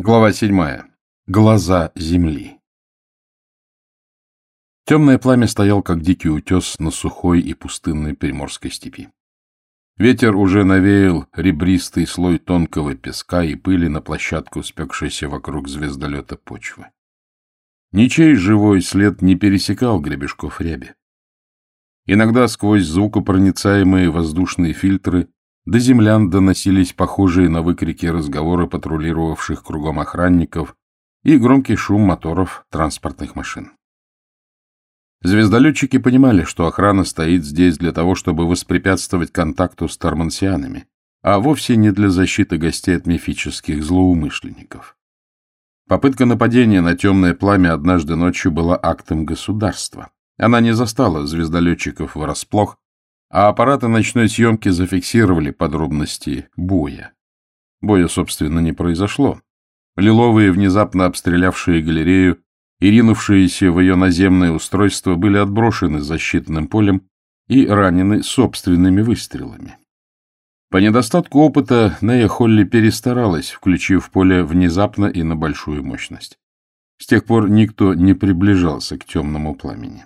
Глава седьмая. Глаза земли. Темное пламя стоял, как дикий утес на сухой и пустынной приморской степи. Ветер уже навеял ребристый слой тонкого песка и пыли на площадку, спекшейся вокруг звездолета почвы. Ничей живой след не пересекал гребешков ряби. Иногда сквозь звукопроницаемые воздушные фильтры до землян доносились похожие на выкрики разговоры патрулировавших кругом охранников и громкий шум моторов транспортных машин. Звездолетчики понимали, что охрана стоит здесь для того, чтобы воспрепятствовать контакту с тормансианами, а вовсе не для защиты гостей от мифических злоумышленников. Попытка нападения на темное пламя однажды ночью была актом государства. Она не застала звездолетчиков врасплох, а аппараты ночной съемки зафиксировали подробности боя. Боя, собственно, не произошло. Лиловые, внезапно обстрелявшие галерею и ринувшиеся в ее наземное устройство были отброшены защитным полем и ранены собственными выстрелами. По недостатку опыта Нея Холли перестаралась, включив поле внезапно и на большую мощность. С тех пор никто не приближался к темному пламени.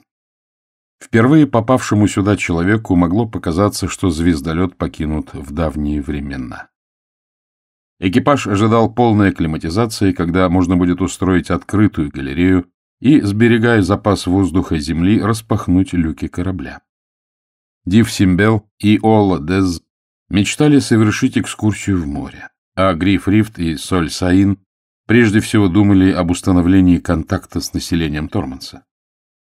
Впервые попавшему сюда человеку могло показаться, что звездолет покинут в давние времена. Экипаж ожидал полной акклиматизации, когда можно будет устроить открытую галерею и, сберегая запас воздуха Земли, распахнуть люки корабля. Див Симбел и Олла Дез мечтали совершить экскурсию в море, а Гриф Рифт и Соль Саин прежде всего думали об установлении контакта с населением Торманса.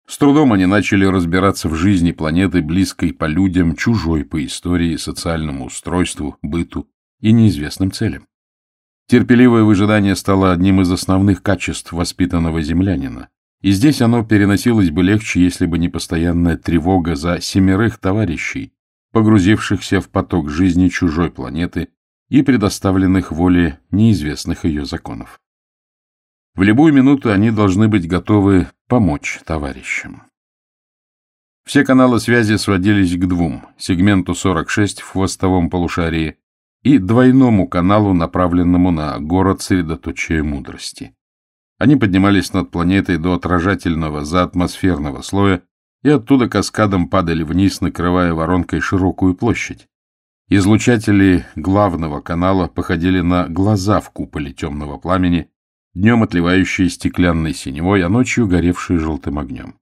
С трудом они начали разбираться в жизни планеты, близкой по людям, чужой по истории, социальному устройству, быту и неизвестным целям. Терпеливое выжидание стало одним из основных качеств воспитанного землянина, и здесь оно переносилось бы легче, если бы не постоянная тревога за семерых товарищей, погрузившихся в поток жизни чужой планеты и предоставленных воле неизвестных ее законов. В любую минуту они должны быть готовы помочь товарищам. Все каналы связи сводились к двум — сегменту 46 в хвостовом полушарии и двойному каналу, направленному на город средоточия мудрости. Они поднимались над планетой до отражательного заатмосферного слоя и оттуда каскадом падали вниз, накрывая воронкой широкую площадь. Излучатели главного канала походили на глаза в куполе темного пламени, днем отливающие стеклянной синевой, а ночью горевшие желтым огнем.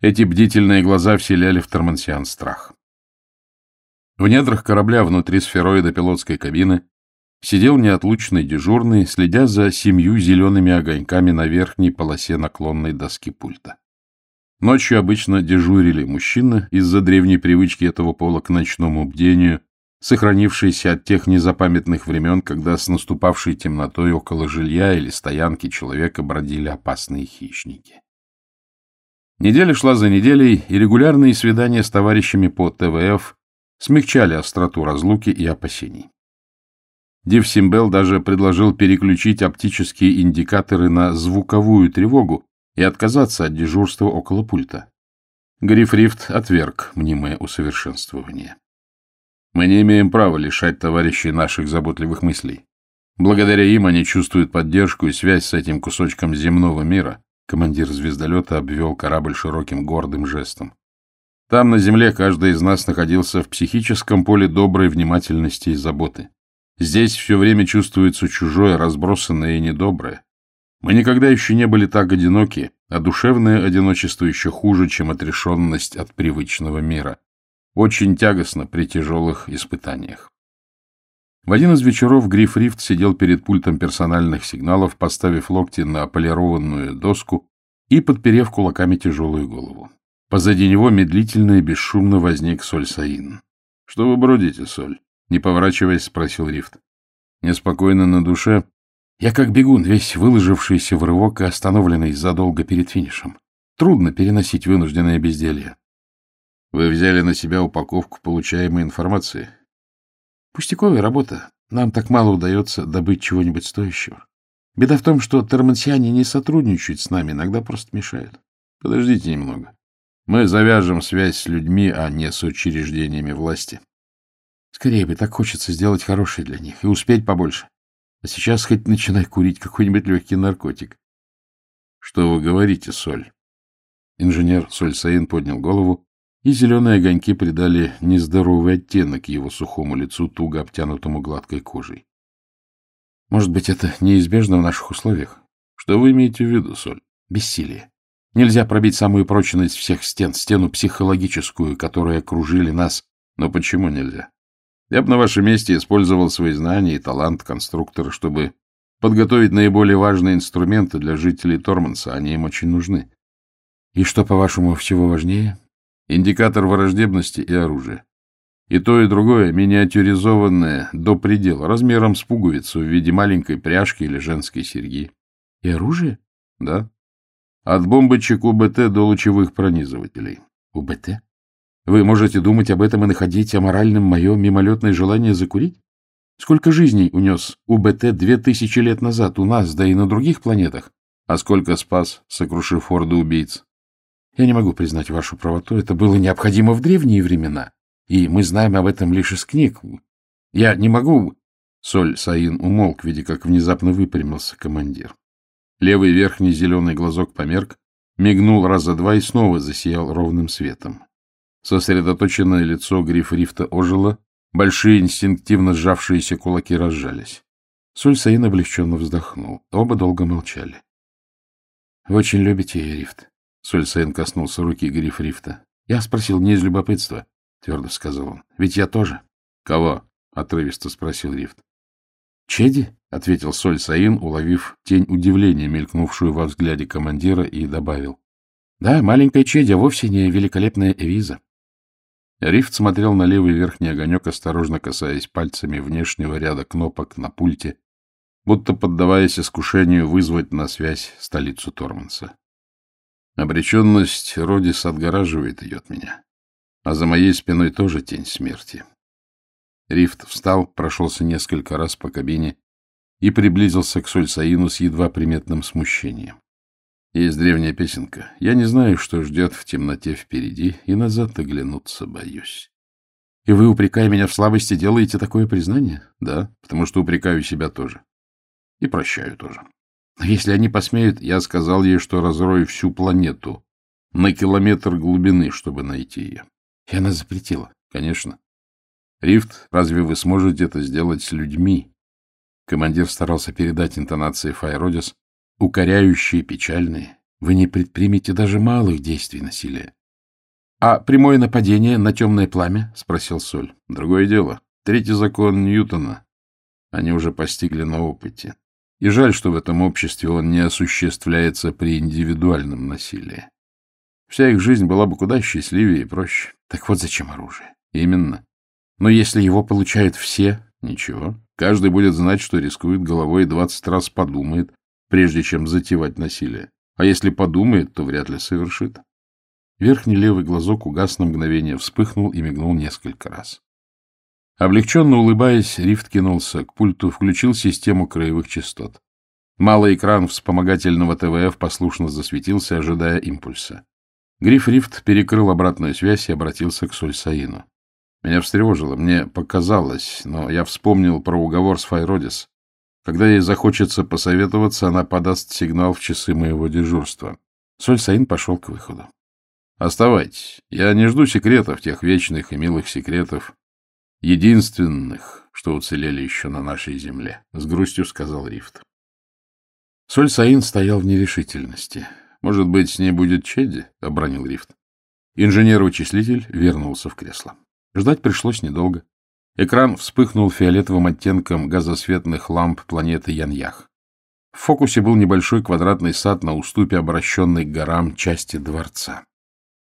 Эти бдительные глаза вселяли в Тормансиан страх. В недрах корабля внутри сфероида пилотской кабины сидел неотлучный дежурный, следя за семью зелеными огоньками на верхней полосе наклонной доски пульта. Ночью обычно дежурили мужчины из-за древней привычки этого пола к ночному бдению, сохранившийся от тех незапамятных времен, когда с наступавшей темнотой около жилья или стоянки человека бродили опасные хищники. Неделя шла за неделей, и регулярные свидания с товарищами по ТВФ смягчали остроту разлуки и опасений. Див Симбел даже предложил переключить оптические индикаторы на звуковую тревогу и отказаться от дежурства около пульта. Гриф Рифт отверг мнимое усовершенствование. Мы не имеем права лишать товарищей наших заботливых мыслей. Благодаря им они чувствуют поддержку и связь с этим кусочком земного мира. Командир звездолета обвел корабль широким гордым жестом. Там, на земле, каждый из нас находился в психическом поле доброй внимательности и заботы. Здесь все время чувствуется чужое, разбросанное и недоброе. Мы никогда еще не были так одиноки, а душевное одиночество еще хуже, чем отрешенность от привычного мира. Очень тягостно при тяжелых испытаниях. В один из вечеров Гриф Рифт сидел перед пультом персональных сигналов, поставив локти на полированную доску и подперев кулаками тяжелую голову. Позади него медлительно и бесшумно возник Соль Саин. — Что вы бродите, Соль? — не поворачиваясь, спросил Рифт. — Неспокойно на душе. Я как бегун, весь выложившийся в рывок и остановленный задолго перед финишем. Трудно переносить вынужденное безделье. Вы взяли на себя упаковку получаемой информации? Пустяковая работа. Нам так мало удается добыть чего-нибудь стоящего. Беда в том, что термансиане не сотрудничают с нами, иногда просто мешают. Подождите немного. Мы завяжем связь с людьми, а не с учреждениями власти. Скорее бы, так хочется сделать хорошее для них и успеть побольше. А сейчас хоть начинай курить какой-нибудь легкий наркотик. — Что вы говорите, Соль? Инженер Соль Саин поднял голову, и зеленые огоньки придали нездоровый оттенок его сухому лицу, туго обтянутому гладкой кожей. — Может быть, это неизбежно в наших условиях? — Что вы имеете в виду, Соль? — Бессилие. Нельзя пробить самую прочную из всех стен, стену психологическую, которая окружили нас. Но почему нельзя? Я бы на вашем месте использовал свои знания и талант конструктора, чтобы подготовить наиболее важные инструменты для жителей Торманса. Они им очень нужны. И что, по-вашему, всего важнее? Индикатор враждебности и оружие. И то, и другое миниатюризованное до предела, размером с пуговицу в виде маленькой пряжки или женской серьги. И оружие? Да. От бомбочек УБТ до лучевых пронизывателей. УБТ? Вы можете думать об этом и находить аморальным мое мимолетное желание закурить? Сколько жизней унес УБТ две тысячи лет назад у нас, да и на других планетах? А сколько спас, сокрушив орды убийц? Я не могу признать вашу правоту. Это было необходимо в древние времена, и мы знаем об этом лишь из книг. Я не могу... Соль Саин умолк, видя, как внезапно выпрямился командир. Левый верхний зеленый глазок померк, мигнул раза два и снова засиял ровным светом. Сосредоточенное лицо гриф рифта ожило, большие инстинктивно сжавшиеся кулаки разжались. Сульсаин облегченно вздохнул. Оба долго молчали. — Вы очень любите рифт. Сульсаин коснулся руки гриф рифта. — Я спросил не из любопытства, — твердо сказал он. — Ведь я тоже. — Кого? — отрывисто спросил рифт. — Чеди, — ответил Соль Саин, уловив тень удивления, мелькнувшую во взгляде командира, и добавил. — Да, маленькая Чеди, а вовсе не великолепная Эвиза. Рифт смотрел на левый верхний огонек, осторожно касаясь пальцами внешнего ряда кнопок на пульте, будто поддаваясь искушению вызвать на связь столицу Торманса. Обреченность Родис отгораживает ее от меня, а за моей спиной тоже тень смерти. Рифт встал, прошелся несколько раз по кабине и приблизился к Сульсаину с едва приметным смущением. Есть древняя песенка. Я не знаю, что ждет в темноте впереди, и назад оглянуться боюсь. И вы, упрекая меня в слабости, делаете такое признание? Да, потому что упрекаю себя тоже. И прощаю тоже. Но если они посмеют, я сказал ей, что разрою всю планету на километр глубины, чтобы найти ее. И она запретила. Конечно. Рифт, разве вы сможете это сделать с людьми? Командир старался передать интонации Файродис, укоряющие, печальные. Вы не предпримете даже малых действий насилия. — А прямое нападение на темное пламя? — спросил Соль. — Другое дело. Третий закон Ньютона. Они уже постигли на опыте. И жаль, что в этом обществе он не осуществляется при индивидуальном насилии. Вся их жизнь была бы куда счастливее и проще. Так вот зачем оружие. Именно. Но если его получают все, ничего. Каждый будет знать, что рискует головой и двадцать раз подумает, прежде чем затевать насилие. А если подумает, то вряд ли совершит. Верхний левый глазок угас на мгновение, вспыхнул и мигнул несколько раз. Облегченно улыбаясь, Рифт кинулся к пульту, включил систему краевых частот. Малый экран вспомогательного ТВФ послушно засветился, ожидая импульса. Гриф Рифт перекрыл обратную связь и обратился к Сульсаину. Меня встревожило, мне показалось, но я вспомнил про уговор с Файродис. Когда ей захочется посоветоваться, она подаст сигнал в часы моего дежурства. Соль Саин пошел к выходу. Оставайтесь. Я не жду секретов, тех вечных и милых секретов, единственных, что уцелели еще на нашей земле, — с грустью сказал Рифт. Соль Саин стоял в нерешительности. Может быть, с ней будет Чедди? — обронил Рифт. Инженер-вычислитель вернулся в кресло. Ждать пришлось недолго. Экран вспыхнул фиолетовым оттенком газосветных ламп планеты Яньях. В фокусе был небольшой квадратный сад на уступе, обращенный к горам части дворца.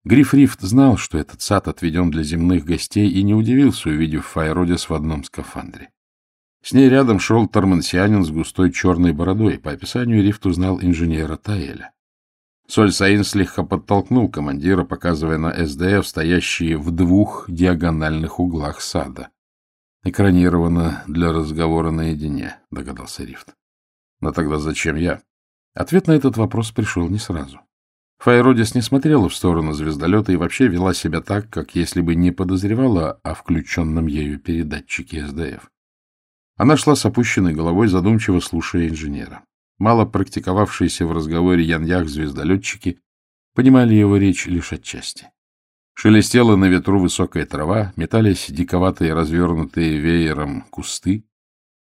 Гриф Рифт знал, что этот сад отведен для земных гостей, и не удивился, увидев Файродис в одном скафандре. С ней рядом шел тормансианин с густой черной бородой. По описанию Рифт узнал инженера Таэля. Соль Саин слегка подтолкнул командира, показывая на СДФ, стоящие в двух диагональных углах сада. Экранировано для разговора наедине, догадался Рифт. Но тогда зачем я? Ответ на этот вопрос пришел не сразу. Файродис не смотрела в сторону звездолета и вообще вела себя так, как если бы не подозревала о включенном ею передатчике СДФ. Она шла с опущенной головой, задумчиво слушая инженера. Мало практиковавшиеся в разговоре яньях-звездолетчики понимали его речь лишь отчасти. Шелестела на ветру высокая трава, метались диковатые развернутые веером кусты,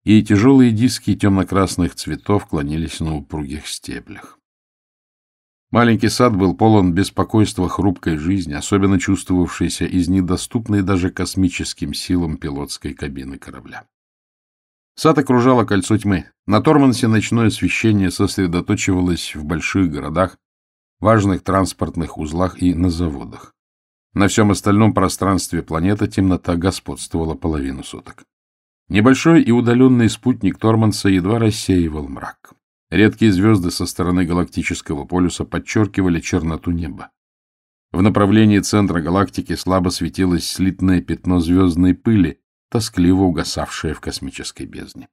и тяжелые диски темно-красных цветов клонились на упругих стеблях. Маленький сад был полон беспокойства хрупкой жизни, особенно чувствовавшейся из недоступной даже космическим силам пилотской кабины корабля. Сад окружало кольцо тьмы. На Тормансе ночное освещение сосредоточивалось в больших городах, важных транспортных узлах и на заводах. На всем остальном пространстве планеты темнота господствовала половину суток. Небольшой и удаленный спутник Торманса едва рассеивал мрак. Редкие звезды со стороны галактического полюса подчеркивали черноту неба. В направлении центра галактики слабо светилось слитное пятно звездной пыли, тоскливо угасавшее в космической бездне.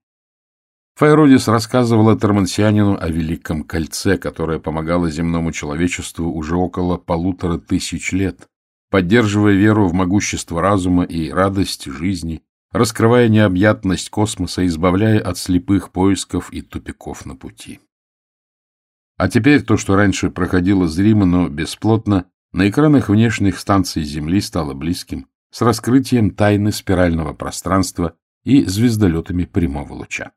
Файродис рассказывала Тормансианину о Великом Кольце, которое помогало земному человечеству уже около полутора тысяч лет, поддерживая веру в могущество разума и радость жизни, раскрывая необъятность космоса, избавляя от слепых поисков и тупиков на пути. А теперь то, что раньше проходило зримо, но бесплотно, на экранах внешних станций Земли стало близким, с раскрытием тайны спирального пространства и звездолетами прямого луча.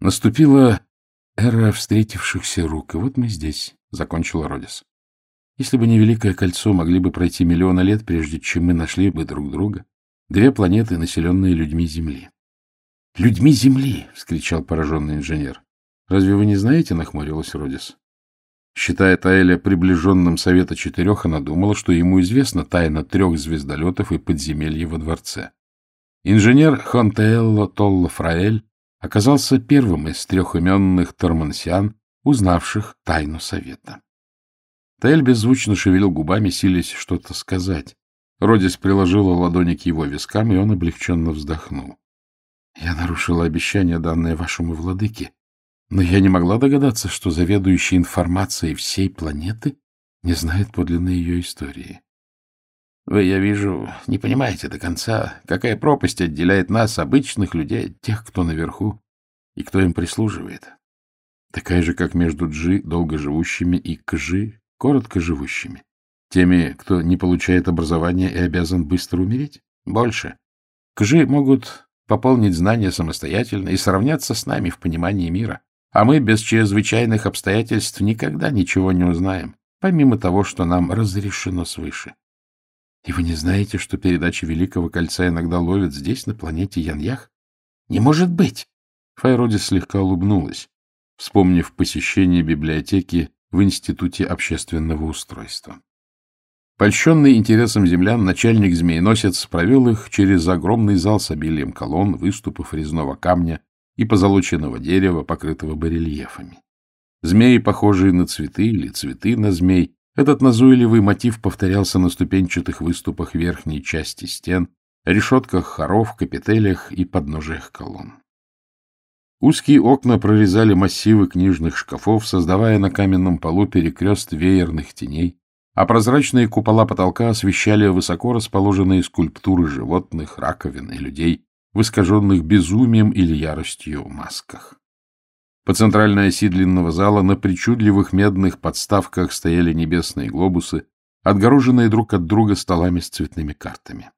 Наступила эра встретившихся рук, и вот мы здесь, — закончил Родис. Если бы не Великое Кольцо, могли бы пройти миллионы лет, прежде чем мы нашли бы друг друга. Две планеты, населенные людьми Земли. — Людьми Земли! — вскричал пораженный инженер. — Разве вы не знаете? — нахмурилась Родис. Считая Таэля приближенным Совета Четырех, она думала, что ему известна тайна трех звездолетов и подземелья во дворце. Инженер Хонтеэлло Толло Фраэль оказался первым из трех именных тормансиан, узнавших тайну Совета. Таэль беззвучно шевелил губами, силясь что-то сказать. Родис приложила ладони к его вискам, и он облегченно вздохнул. — Я нарушила обещание, данное вашему владыке, но я не могла догадаться, что заведующий информацией всей планеты не знает подлинной ее истории. — Вы, я вижу, не понимаете до конца, какая пропасть отделяет нас, обычных людей, от тех, кто наверху и кто им прислуживает. Такая же, как между Джи, долгоживущими, и Кжи, коротко живущими. Теми, кто не получает образования и обязан быстро умереть? Больше. Кжи могут пополнить знания самостоятельно и сравняться с нами в понимании мира. А мы без чрезвычайных обстоятельств никогда ничего не узнаем, помимо того, что нам разрешено свыше. И вы не знаете, что передачи Великого Кольца иногда ловят здесь, на планете Яньях? Не может быть! Файроди слегка улыбнулась, вспомнив посещение библиотеки в Институте общественного устройства. Польщенный интересом землян, начальник змееносец провел их через огромный зал с обилием колонн, выступов резного камня и позолоченного дерева, покрытого барельефами. Змеи, похожие на цветы или цветы на змей, этот назойливый мотив повторялся на ступенчатых выступах верхней части стен, решетках хоров, капителях и подножиях колонн. Узкие окна прорезали массивы книжных шкафов, создавая на каменном полу перекрест веерных теней, а прозрачные купола потолка освещали высоко расположенные скульптуры животных, раковин и людей, в искаженных безумием или яростью масках. По центральной оси длинного зала на причудливых медных подставках стояли небесные глобусы, отгороженные друг от друга столами с цветными картами.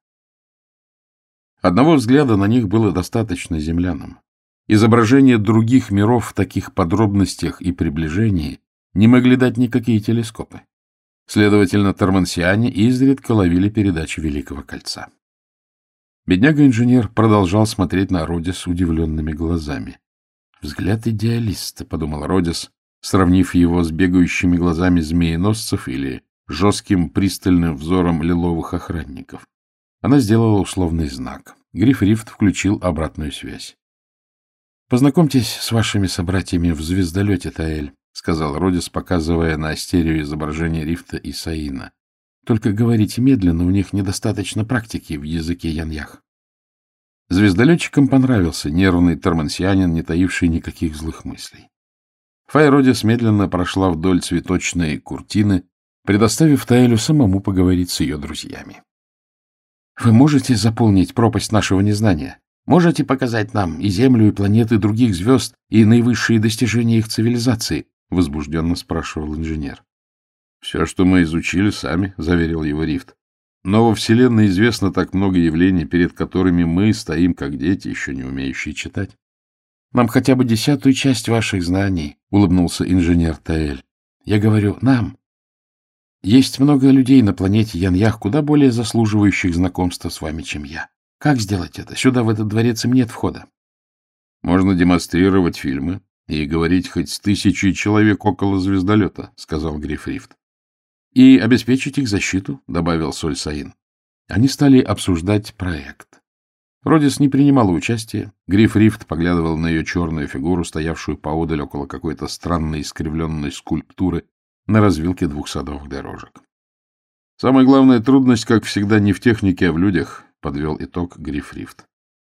Одного взгляда на них было достаточно землянам. Изображения других миров в таких подробностях и приближении не могли дать никакие телескопы. Следовательно, тормансиане изредка ловили передачи Великого Кольца. Бедняга-инженер продолжал смотреть на Родис удивленными глазами. «Взгляд идеалиста», — подумал Родис, сравнив его с бегающими глазами змееносцев или жестким пристальным взором лиловых охранников. Она сделала условный знак. Гриф Рифт включил обратную связь. Познакомьтесь с вашими собратьями в звездолете, Таэль, — сказал Родис, показывая на астерию изображение Рифта и Саина. — Только говорите медленно, у них недостаточно практики в языке яньях. Звездолетчикам понравился нервный тормансианин, не таивший никаких злых мыслей. Файродис медленно прошла вдоль цветочной куртины, предоставив Таэлю самому поговорить с ее друзьями. — Вы можете заполнить пропасть нашего незнания? Можете показать нам и Землю, и планеты других звезд, и наивысшие достижения их цивилизации? — возбужденно спрашивал инженер. — Все, что мы изучили сами, — заверил его Рифт. Но во Вселенной известно так много явлений, перед которыми мы стоим, как дети, еще не умеющие читать. — Нам хотя бы десятую часть ваших знаний, — улыбнулся инженер Таэль. — Я говорю «нам». Есть много людей на планете Яньях, куда более заслуживающих знакомства с вами, чем я. Как сделать это? Сюда, в этот дворец, им нет входа. Можно демонстрировать фильмы и говорить хоть с тысячей человек около звездолета, — сказал Грифрифт. И обеспечить их защиту, — добавил Соль Саин. Они стали обсуждать проект. Родис не принимала участия. Гриф Рифт поглядывал на ее черную фигуру, стоявшую поодаль около какой-то странной искривленной скульптуры на развилке двух садовых дорожек. Самая главная трудность, как всегда, не в технике, а в людях, подвел итог Грифрифт.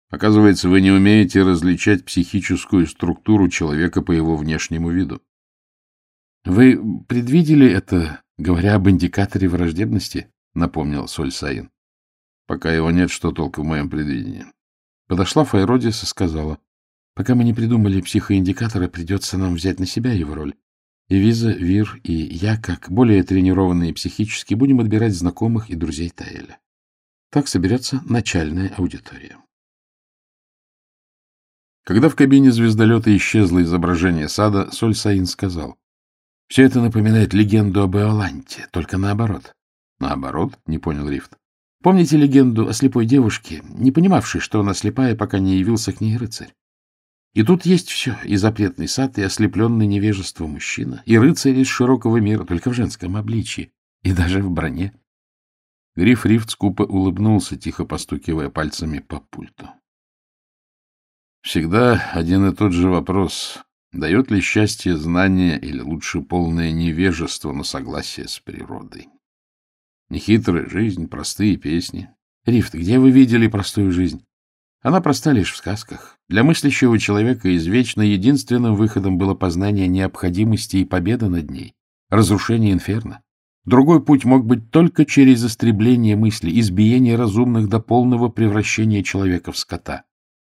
Оказывается, вы не умеете различать психическую структуру человека по его внешнему виду. Вы предвидели это, говоря об индикаторе враждебности? напомнил Соль Саин. Пока его нет, что толку в моем предвидении. Подошла Файродис и сказала, пока мы не придумали психоиндикатора, придется нам взять на себя его роль. И Виза, Вир и я, как более тренированные психически, будем отбирать знакомых и друзей Таэля. Так соберется начальная аудитория. Когда в кабине звездолета исчезло изображение сада, Соль Саин сказал, «Все это напоминает легенду об Эоланте, только наоборот». «Наоборот?» — не понял Рифт. «Помните легенду о слепой девушке, не понимавшей, что она слепая, пока не явился к ней рыцарь? И тут есть все, и запретный сад, и ослепленный невежество мужчина, и рыцарь из широкого мира, только в женском обличии, и даже в броне. Гриф Рифт скупо улыбнулся, тихо постукивая пальцами по пульту. Всегда один и тот же вопрос. Дает ли счастье знание или лучше полное невежество на согласие с природой? Нехитрая жизнь, простые песни. Рифт, где вы видели простую жизнь? Она проста лишь в сказках. Для мыслящего человека извечно единственным выходом было познание необходимости и победа над ней, разрушение инферно. Другой путь мог быть только через истребление мысли, избиение разумных до полного превращения человека в скота.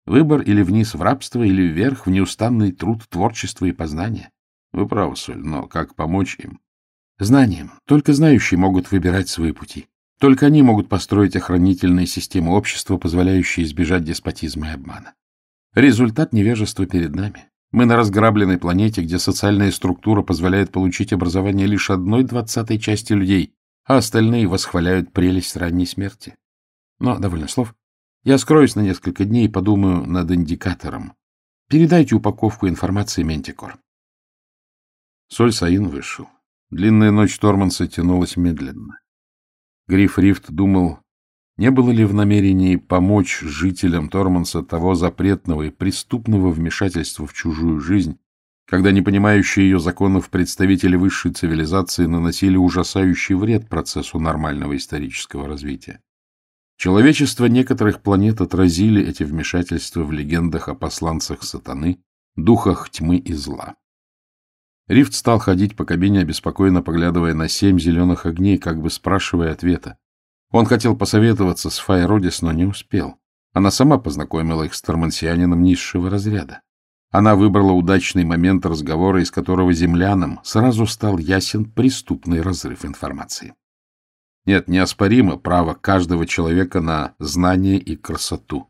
Выбор или вниз в рабство, или вверх в неустанный труд, творчество и познание. Вы правы, Соль, но как помочь им? Знанием. Только знающие могут выбирать свои пути. Только они могут построить охранительные системы общества, позволяющие избежать деспотизма и обмана. Результат невежества перед нами. Мы на разграбленной планете, где социальная структура позволяет получить образование лишь одной двадцатой части людей, а остальные восхваляют прелесть ранней смерти. Но довольно слов. Я скроюсь на несколько дней и подумаю над индикатором. Передайте упаковку информации Ментикор. Соль Саин вышел. Длинная ночь Торманса тянулась медленно. Гриф Рифт думал, не было ли в намерении помочь жителям Торманса того запретного и преступного вмешательства в чужую жизнь, когда не понимающие ее законов представители высшей цивилизации наносили ужасающий вред процессу нормального исторического развития? Человечество некоторых планет отразили эти вмешательства в легендах о посланцах сатаны, духах тьмы и зла. Рифт стал ходить по кабине, обеспокоенно поглядывая на семь зеленых огней, как бы спрашивая ответа. Он хотел посоветоваться с Файродис, но не успел. Она сама познакомила их с тормансианином низшего разряда. Она выбрала удачный момент разговора, из которого землянам сразу стал ясен преступный разрыв информации. Нет, неоспоримо право каждого человека на знание и красоту.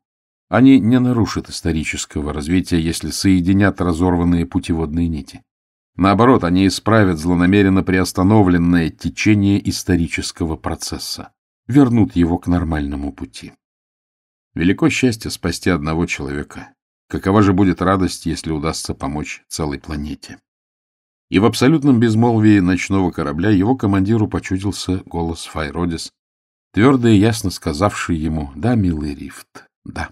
Они не нарушат исторического развития, если соединят разорванные путеводные нити. Наоборот, они исправят злонамеренно приостановленное течение исторического процесса вернут его к нормальному пути. Велико счастье спасти одного человека. Какова же будет радость, если удастся помочь целой планете? И в абсолютном безмолвии ночного корабля его командиру почудился голос Файродис, твердо и ясно сказавший ему «Да, милый Рифт, да».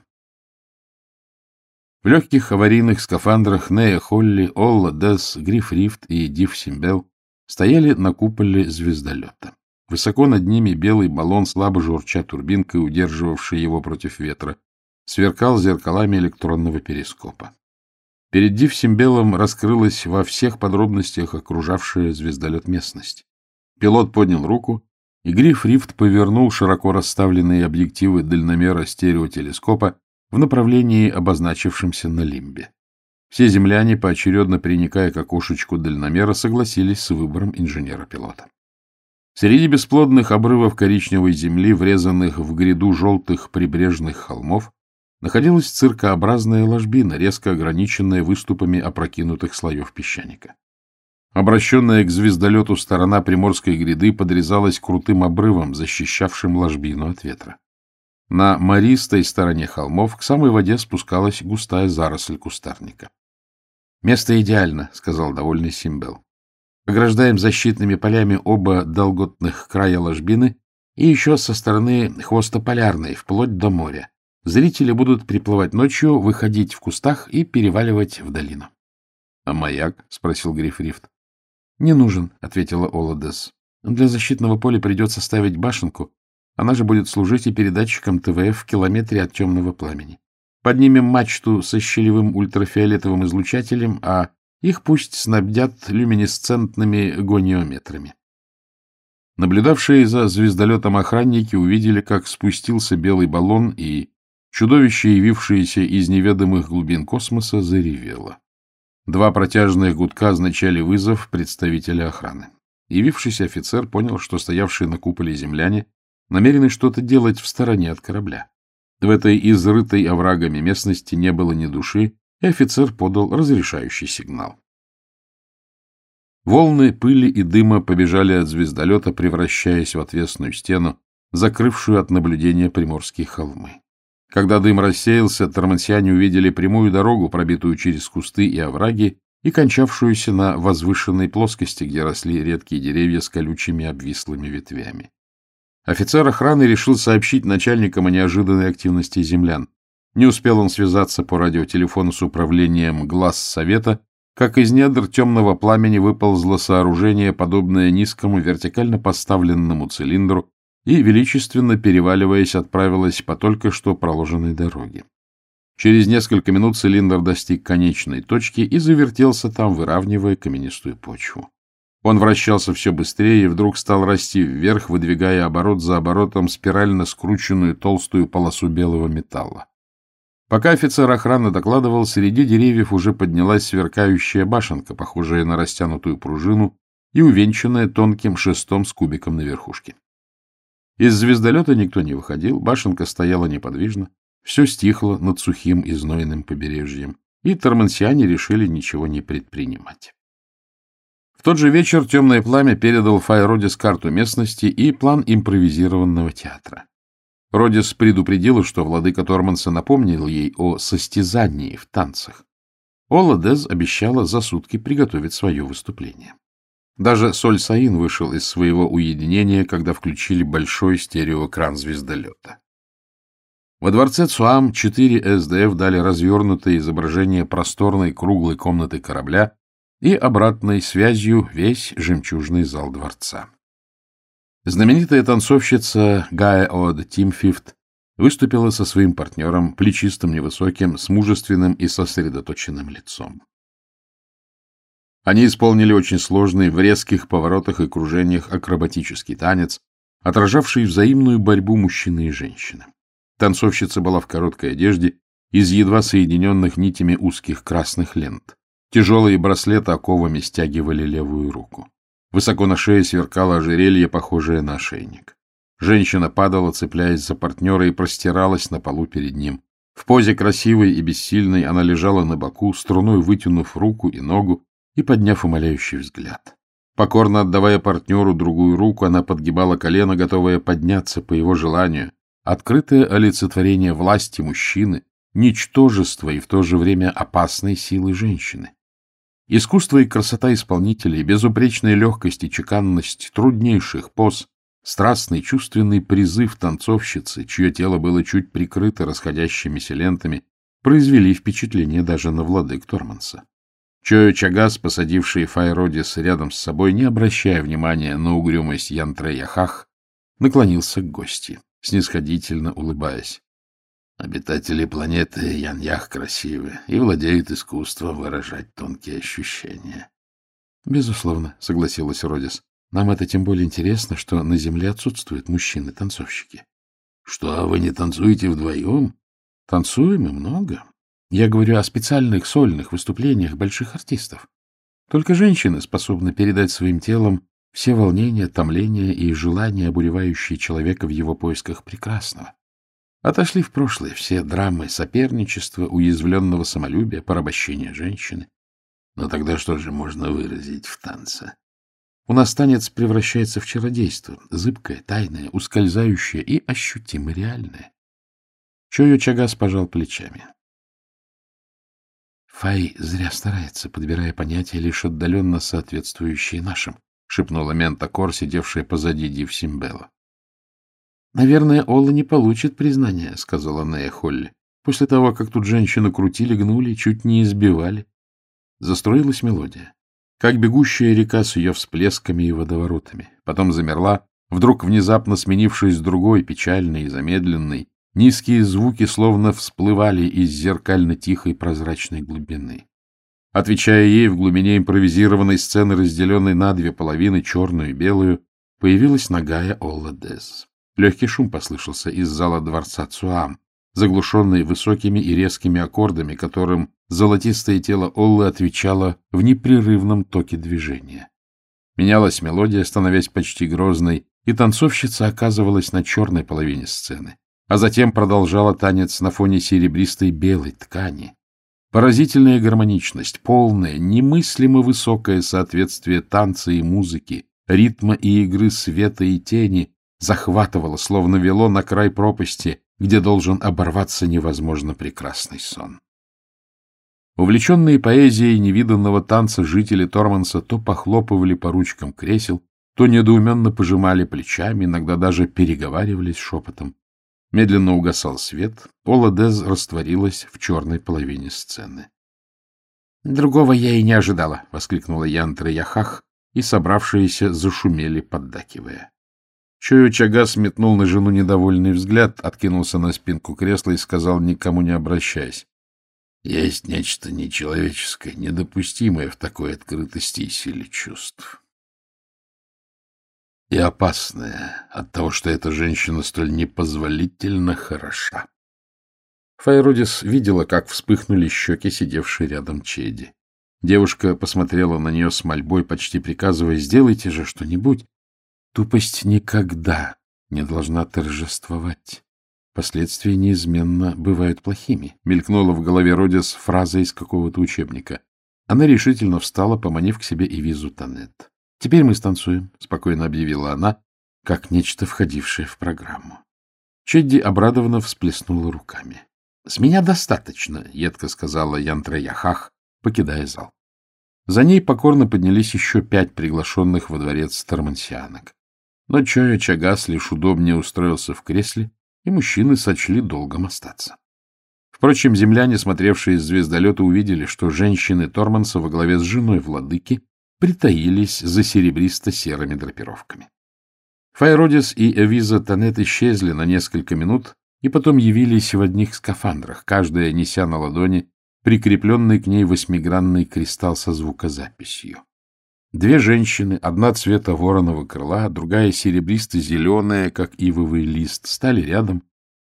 В легких аварийных скафандрах Нея Холли, Олла Десс, Гриф Рифт и Див Симбел стояли на куполе звездолета. Высоко над ними белый баллон, слабо журча турбинкой, удерживавший его против ветра, сверкал зеркалами электронного перископа. Перед Дивсимбелом раскрылась во всех подробностях окружавшая звездолет местность. Пилот поднял руку, и Гриф Рифт повернул широко расставленные объективы дальномера стереотелескопа в направлении, обозначившемся на лимбе. Все земляне, поочередно приникая к окошечку дальномера, согласились с выбором инженера-пилота. Среди бесплодных обрывов коричневой земли, врезанных в гряду желтых прибрежных холмов, находилась циркообразная ложбина, резко ограниченная выступами опрокинутых слоев песчаника. Обращенная к звездолету сторона Приморской гряды подрезалась крутым обрывом, защищавшим ложбину от ветра. На мористой стороне холмов к самой воде спускалась густая заросль кустарника. «Место идеально», — сказал довольный Симбел. «Ограждаем защитными полями оба долготных края ложбины и еще со стороны хвоста полярной, вплоть до моря. Зрители будут приплывать ночью, выходить в кустах и переваливать в долину. — А маяк? — спросил Грифрифт. — Не нужен, — ответила Оладес. — Для защитного поля придется ставить башенку. Она же будет служить и передатчиком ТВФ в километре от темного пламени. Поднимем мачту со щелевым ультрафиолетовым излучателем, а их пусть снабдят люминесцентными гониометрами. Наблюдавшие за звездолетом охранники увидели, как спустился белый баллон, и чудовище, явившееся из неведомых глубин космоса, заревело. Два протяжных гудка означали вызов представителя охраны. Явившийся офицер понял, что стоявшие на куполе земляне намерены что-то делать в стороне от корабля. В этой изрытой оврагами местности не было ни души, и офицер подал разрешающий сигнал. Волны пыли и дыма побежали от звездолета, превращаясь в отвесную стену, закрывшую от наблюдения приморские холмы. Когда дым рассеялся, тормансиане увидели прямую дорогу, пробитую через кусты и овраги, и кончавшуюся на возвышенной плоскости, где росли редкие деревья с колючими обвислыми ветвями. Офицер охраны решил сообщить начальникам о неожиданной активности землян. Не успел он связаться по радиотелефону с управлением глаз совета, как из недр темного пламени выползло сооружение, подобное низкому вертикально поставленному цилиндру, и, величественно переваливаясь, отправилась по только что проложенной дороге. Через несколько минут цилиндр достиг конечной точки и завертелся там, выравнивая каменистую почву. Он вращался все быстрее и вдруг стал расти вверх, выдвигая оборот за оборотом спирально скрученную толстую полосу белого металла. Пока офицер охраны докладывал, среди деревьев уже поднялась сверкающая башенка, похожая на растянутую пружину и увенчанная тонким шестом с кубиком на верхушке. Из звездолета никто не выходил, башенка стояла неподвижно, все стихло над сухим и знойным побережьем, и тормансиане решили ничего не предпринимать тот же вечер темное пламя передал Фай Родис карту местности и план импровизированного театра. Родис предупредила, что владыка Торманса напомнил ей о состязании в танцах. Ола Дез обещала за сутки приготовить свое выступление. Даже Соль Саин вышел из своего уединения, когда включили большой стереоэкран звездолета. Во дворце Цуам 4 СДФ дали развернутое изображение просторной круглой комнаты корабля и обратной связью весь жемчужный зал дворца. Знаменитая танцовщица Гая Од Тимфифт выступила со своим партнером, плечистым, невысоким, с мужественным и сосредоточенным лицом. Они исполнили очень сложный в резких поворотах и кружениях акробатический танец, отражавший взаимную борьбу мужчины и женщины. Танцовщица была в короткой одежде из едва соединенных нитями узких красных лент. Тяжелые браслеты оковами стягивали левую руку. Высоко на шее сверкало ожерелье, похожее на ошейник. Женщина падала, цепляясь за партнера, и простиралась на полу перед ним. В позе красивой и бессильной она лежала на боку, струной вытянув руку и ногу и подняв умоляющий взгляд. Покорно отдавая партнеру другую руку, она подгибала колено, готовая подняться по его желанию. Открытое олицетворение власти мужчины, ничтожество и в то же время опасной силы женщины. Искусство и красота исполнителей, безупречная легкость и чеканность труднейших поз, страстный чувственный призыв танцовщицы, чье тело было чуть прикрыто расходящимися лентами, произвели впечатление даже на владык Торманса. Чоя Чагас, посадивший Файродис рядом с собой, не обращая внимания на угрюмость Янтрея Хах, наклонился к гости, снисходительно улыбаясь. Обитатели планеты Яньях красивы и владеют искусством выражать тонкие ощущения. — Безусловно, — согласилась Родис. — Нам это тем более интересно, что на Земле отсутствуют мужчины-танцовщики. — Что, вы не танцуете вдвоем? Танцуем и много. Я говорю о специальных сольных выступлениях больших артистов. Только женщины способны передать своим телом все волнения, томления и желания, обуревающие человека в его поисках прекрасного. Отошли в прошлое все драмы соперничества, уязвленного самолюбия, порабощения женщины. Но тогда что же можно выразить в танце? У нас танец превращается в чародейство, зыбкое, тайное, ускользающее и ощутимо реальное. Чою Чагас пожал плечами. Фай зря старается, подбирая понятия, лишь отдаленно соответствующие нашим, — шепнула Мента Кор, сидевшая позади Див Симбела. Наверное, Олла не получит признания, — сказала Нея Холли. После того, как тут женщину крутили, гнули, чуть не избивали. Застроилась мелодия, как бегущая река с ее всплесками и водоворотами. Потом замерла, вдруг внезапно сменившись другой, печальной и замедленной. Низкие звуки словно всплывали из зеркально-тихой прозрачной глубины. Отвечая ей в глубине импровизированной сцены, разделенной на две половины, черную и белую, появилась ногая Олла Дез. Легкий шум послышался из зала дворца Цуам, заглушенный высокими и резкими аккордами, которым золотистое тело Оллы отвечало в непрерывном токе движения. Менялась мелодия, становясь почти грозной, и танцовщица оказывалась на черной половине сцены, а затем продолжала танец на фоне серебристой белой ткани. Поразительная гармоничность, полное, немыслимо высокое соответствие танца и музыки, ритма и игры света и тени захватывало, словно вело на край пропасти, где должен оборваться невозможно прекрасный сон. Увлеченные поэзией невиданного танца жители Торманса то похлопывали по ручкам кресел, то недоуменно пожимали плечами, иногда даже переговаривались шепотом. Медленно угасал свет, Ола Дез растворилась в черной половине сцены. — Другого я и не ожидала! — воскликнула Янтра Яхах, и собравшиеся зашумели, поддакивая. Чою Чагас метнул на жену недовольный взгляд, откинулся на спинку кресла и сказал, никому не обращаясь. Есть нечто нечеловеческое, недопустимое в такой открытости и силе чувств. И опасное от того, что эта женщина столь непозволительно хороша. Файродис видела, как вспыхнули щеки, сидевшей рядом Чеди. Девушка посмотрела на нее с мольбой, почти приказывая, «Сделайте же что-нибудь». Тупость никогда не должна торжествовать. Последствия неизменно бывают плохими. Мелькнула в голове Родис фраза из какого-то учебника. Она решительно встала, поманив к себе Эвизу Танет. — Теперь мы станцуем, — спокойно объявила она, как нечто входившее в программу. Чедди обрадованно всплеснула руками. — С меня достаточно, — едко сказала Янтра Яхах, покидая зал. За ней покорно поднялись еще пять приглашенных во дворец Тормансианок. Но Чоя Чагас лишь удобнее устроился в кресле, и мужчины сочли долгом остаться. Впрочем, земляне, смотревшие с звездолета, увидели, что женщины Торманса во главе с женой владыки притаились за серебристо-серыми драпировками. Файродис и Эвиза Танет исчезли на несколько минут и потом явились в одних скафандрах, каждая неся на ладони прикрепленный к ней восьмигранный кристалл со звукозаписью. Две женщины, одна цвета вороного крыла, другая серебристо-зеленая, как ивовый лист, стали рядом,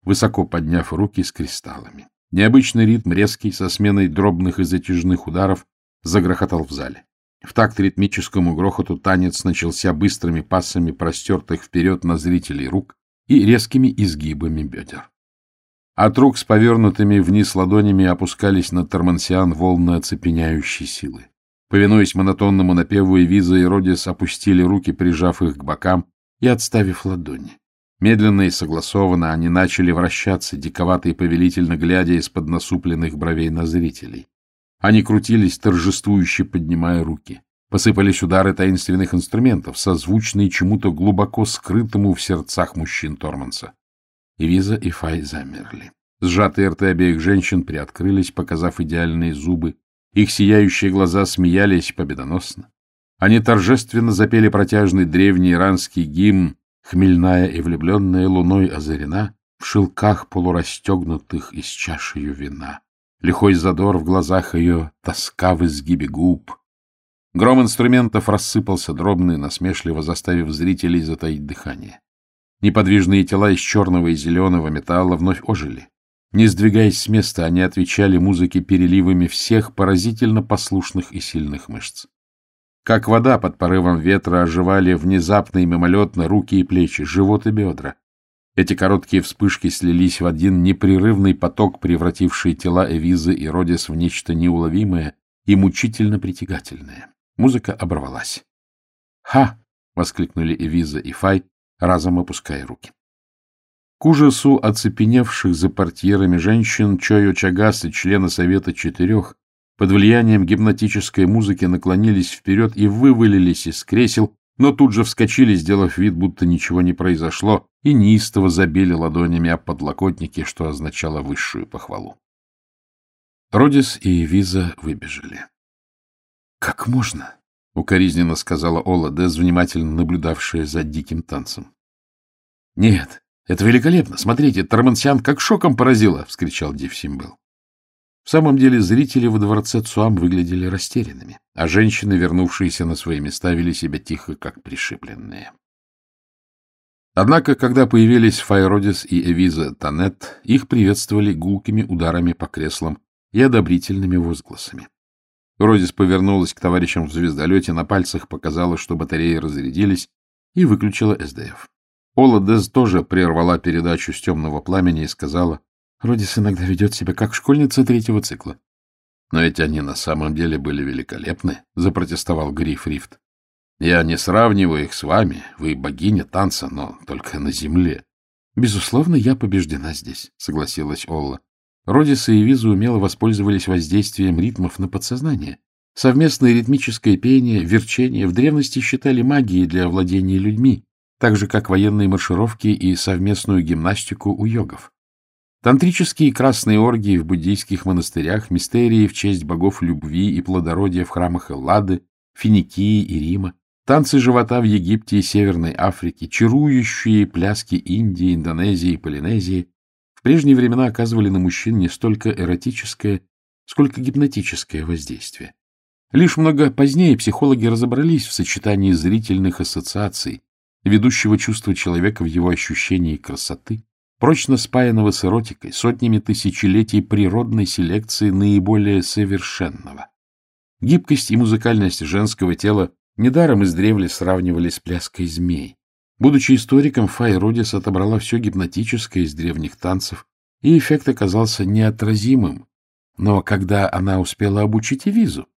высоко подняв руки с кристаллами. Необычный ритм, резкий, со сменой дробных и затяжных ударов, загрохотал в зале. В такт ритмическому грохоту танец начался быстрыми пассами простертых вперед на зрителей рук и резкими изгибами бедер. От рук с повернутыми вниз ладонями опускались на тормансиан волны оцепеняющей силы. Повинуясь монотонному напеву, Эвиза и Родис опустили руки, прижав их к бокам и отставив ладони. Медленно и согласованно они начали вращаться, диковато и повелительно глядя из-под насупленных бровей на зрителей. Они крутились, торжествующе поднимая руки. Посыпались удары таинственных инструментов, созвучные чему-то глубоко скрытому в сердцах мужчин Торманса. Эвиза и Фай замерли. Сжатые рты обеих женщин приоткрылись, показав идеальные зубы, их сияющие глаза смеялись победоносно. Они торжественно запели протяжный древний иранский гимн «Хмельная и влюбленная луной озарена» в шелках полурастегнутых из чашею вина. Лихой задор в глазах ее, тоска в изгибе губ. Гром инструментов рассыпался дробно и насмешливо, заставив зрителей затаить дыхание. Неподвижные тела из черного и зеленого металла вновь ожили. Не сдвигаясь с места, они отвечали музыке переливами всех поразительно послушных и сильных мышц. Как вода под порывом ветра оживали внезапно и мимолетно руки и плечи, живот и бедра. Эти короткие вспышки слились в один непрерывный поток, превративший тела Эвизы и Родис в нечто неуловимое и мучительно притягательное. Музыка оборвалась. «Ха!» — воскликнули Эвиза и Фай, разом опуская руки. К ужасу оцепеневших за портьерами женщин Чойо Чагас и члены Совета Четырех под влиянием гипнотической музыки наклонились вперед и вывалились из кресел, но тут же вскочили, сделав вид, будто ничего не произошло, и неистово забили ладонями об подлокотники, что означало высшую похвалу. Родис и Виза выбежали. — Как можно? — укоризненно сказала Ола Дез, внимательно наблюдавшая за диким танцем. — Нет, это великолепно. Смотрите, Тормансиан как шоком поразило! — вскричал Див. В самом деле зрители во дворце Цуам выглядели растерянными, а женщины, вернувшиеся на свои места, вели себя тихо, как пришибленные. Однако, когда появились Файродис и Эвиза Танет, их приветствовали гулкими ударами по креслам и одобрительными возгласами. Родис повернулась к товарищам в звездолете, на пальцах показала, что батареи разрядились, и выключила СДФ. Ола Дез тоже прервала передачу с темного пламени и сказала, Родис иногда ведет себя как школьница третьего цикла. Но эти они на самом деле были великолепны, — запротестовал Гриф Рифт. Я не сравниваю их с вами, вы богиня танца, но только на земле. Безусловно, я побеждена здесь, — согласилась Олла. Родис и Визу умело воспользовались воздействием ритмов на подсознание. Совместное ритмическое пение, верчение в древности считали магией для овладения людьми, так же, как военные маршировки и совместную гимнастику у йогов. Тантрические красные оргии в буддийских монастырях, мистерии в честь богов любви и плодородия в храмах Эллады, Финикии и Рима, танцы живота в Египте и Северной Африке, чарующие пляски Индии, Индонезии и Полинезии в прежние времена оказывали на мужчин не столько эротическое, сколько гипнотическое воздействие. Лишь много позднее психологи разобрались в сочетании зрительных ассоциаций, ведущего чувства человека в его ощущении красоты, прочно спаянного с эротикой, сотнями тысячелетий природной селекции наиболее совершенного. Гибкость и музыкальность женского тела недаром издревле сравнивали с пляской змей. Будучи историком, Фай Родис отобрала все гипнотическое из древних танцев, и эффект оказался неотразимым. Но когда она успела обучить Эвизу?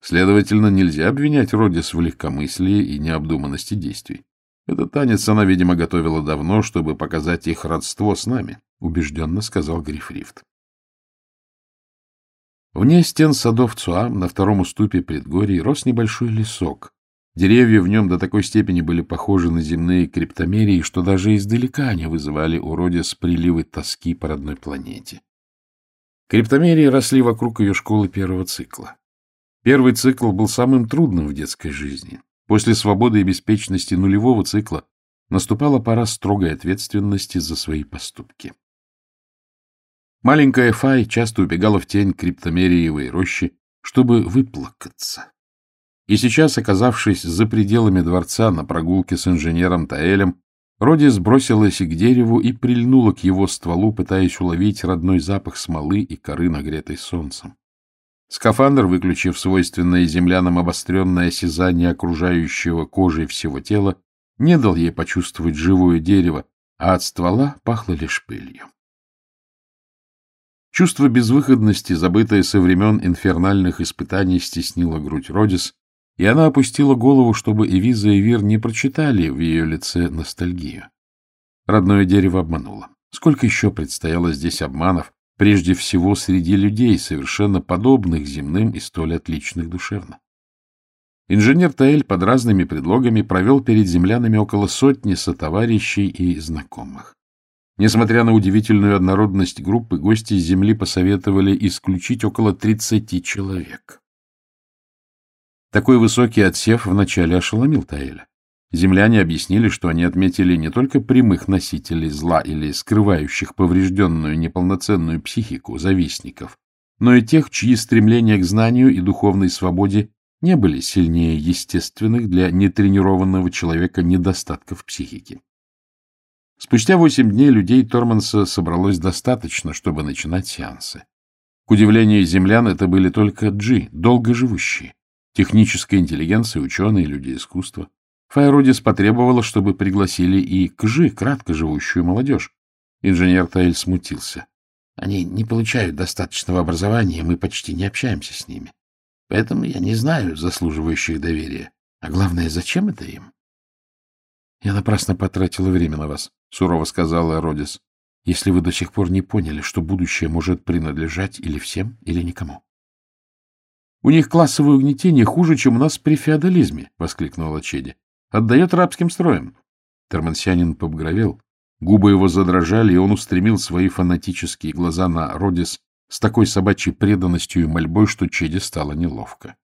Следовательно, нельзя обвинять Родис в легкомыслии и необдуманности действий. Этот танец она, видимо, готовила давно, чтобы показать их родство с нами, — убежденно сказал Грифрифт. Вне стен садов Цуам на втором уступе предгорий рос небольшой лесок. Деревья в нем до такой степени были похожи на земные криптомерии, что даже издалека они вызывали у Родис приливы тоски по родной планете. Криптомерии росли вокруг ее школы первого цикла. Первый цикл был самым трудным в детской жизни. После свободы и беспечности нулевого цикла наступала пора строгой ответственности за свои поступки. Маленькая Фай часто убегала в тень криптомериевой рощи, чтобы выплакаться. И сейчас, оказавшись за пределами дворца на прогулке с инженером Таэлем, Роди сбросилась к дереву и прильнула к его стволу, пытаясь уловить родной запах смолы и коры, нагретой солнцем. Скафандр, выключив свойственное землянам обостренное осязание окружающего кожей всего тела, не дал ей почувствовать живое дерево, а от ствола пахло лишь пылью. Чувство безвыходности, забытое со времен инфернальных испытаний, стеснило грудь Родис, и она опустила голову, чтобы Эвиза и Вир не прочитали в ее лице ностальгию. Родное дерево обмануло. Сколько еще предстояло здесь обманов, прежде всего среди людей, совершенно подобных земным и столь отличных душевно. Инженер Таэль под разными предлогами провел перед землянами около сотни сотоварищей и знакомых. Несмотря на удивительную однородность группы, гости с земли посоветовали исключить около 30 человек. Такой высокий отсев вначале ошеломил Таэля. Земляне объяснили, что они отметили не только прямых носителей зла или скрывающих поврежденную неполноценную психику завистников, но и тех, чьи стремления к знанию и духовной свободе не были сильнее естественных для нетренированного человека недостатков психики. Спустя восемь дней людей Торманса собралось достаточно, чтобы начинать сеансы. К удивлению землян, это были только джи, долгоживущие. Техническая интеллигенция, ученые, люди искусства. Файродис потребовала, чтобы пригласили и кжи, краткоживущую молодежь. Инженер Таэль смутился. Они не получают достаточного образования, мы почти не общаемся с ними. Поэтому я не знаю заслуживающих доверия. А главное, зачем это им? — Я напрасно потратила время на вас, — сурово сказала Родис, — если вы до сих пор не поняли, что будущее может принадлежать или всем, или никому. — У них классовое угнетение хуже, чем у нас при феодализме, — воскликнула Чеди. — Отдает рабским строем. Термансянин побагровел, губы его задрожали, и он устремил свои фанатические глаза на Родис с такой собачьей преданностью и мольбой, что Чеди стало неловко.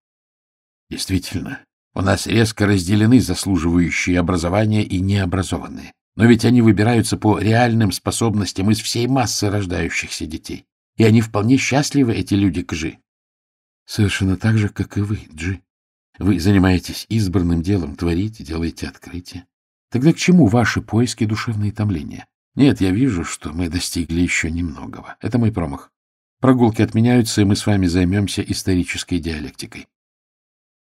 — Действительно, у нас резко разделены заслуживающие образования и необразованные. Но ведь они выбираются по реальным способностям из всей массы рождающихся детей. И они вполне счастливы, эти люди, Кжи. Совершенно так же, как и вы, Джи. Вы занимаетесь избранным делом, творите, делаете открытия. Тогда к чему ваши поиски душевные томления? Нет, я вижу, что мы достигли еще немногого. Это мой промах. Прогулки отменяются, и мы с вами займемся исторической диалектикой.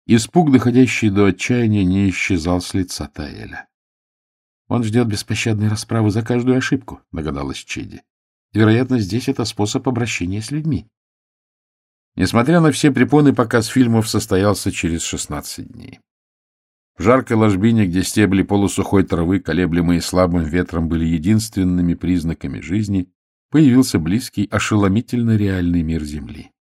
Испуг, доходящий до отчаяния, не исчезал с лица Таэля. Он ждет беспощадной расправы за каждую ошибку, догадалась Чеди. Вероятно, здесь это способ обращения с людьми. Несмотря на все препоны, показ фильмов состоялся через 16 дней. В жаркой ложбине, где стебли полусухой травы, колеблемые слабым ветром, были единственными признаками жизни, появился близкий, ошеломительно реальный мир Земли.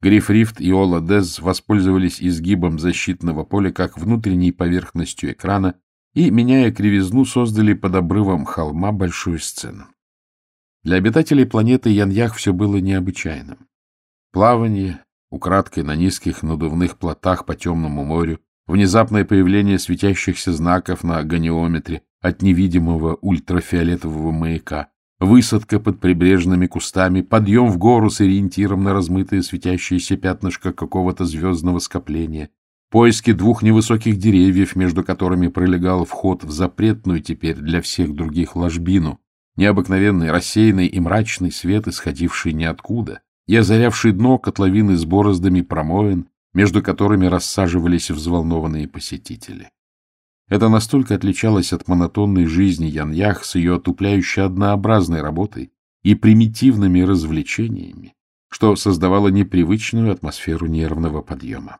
Грифрифт и Ола Дез воспользовались изгибом защитного поля как внутренней поверхностью экрана и, меняя кривизну, создали под обрывом холма большую сцену. Для обитателей планеты Яньях все было необычайным. Плавание, украдкой на низких надувных плотах по темному морю, внезапное появление светящихся знаков на ганиометре от невидимого ультрафиолетового маяка, Высадка под прибрежными кустами, подъем в гору с ориентиром на размытое светящееся пятнышко какого-то звездного скопления, поиски двух невысоких деревьев, между которыми пролегал вход в запретную теперь для всех других ложбину, необыкновенный, рассеянный и мрачный свет, исходивший ниоткуда, и озарявший дно котловины с бороздами промоин, между которыми рассаживались взволнованные посетители. Это настолько отличалось от монотонной жизни Яньях с ее отупляющей однообразной работой и примитивными развлечениями, что создавало непривычную атмосферу нервного подъема.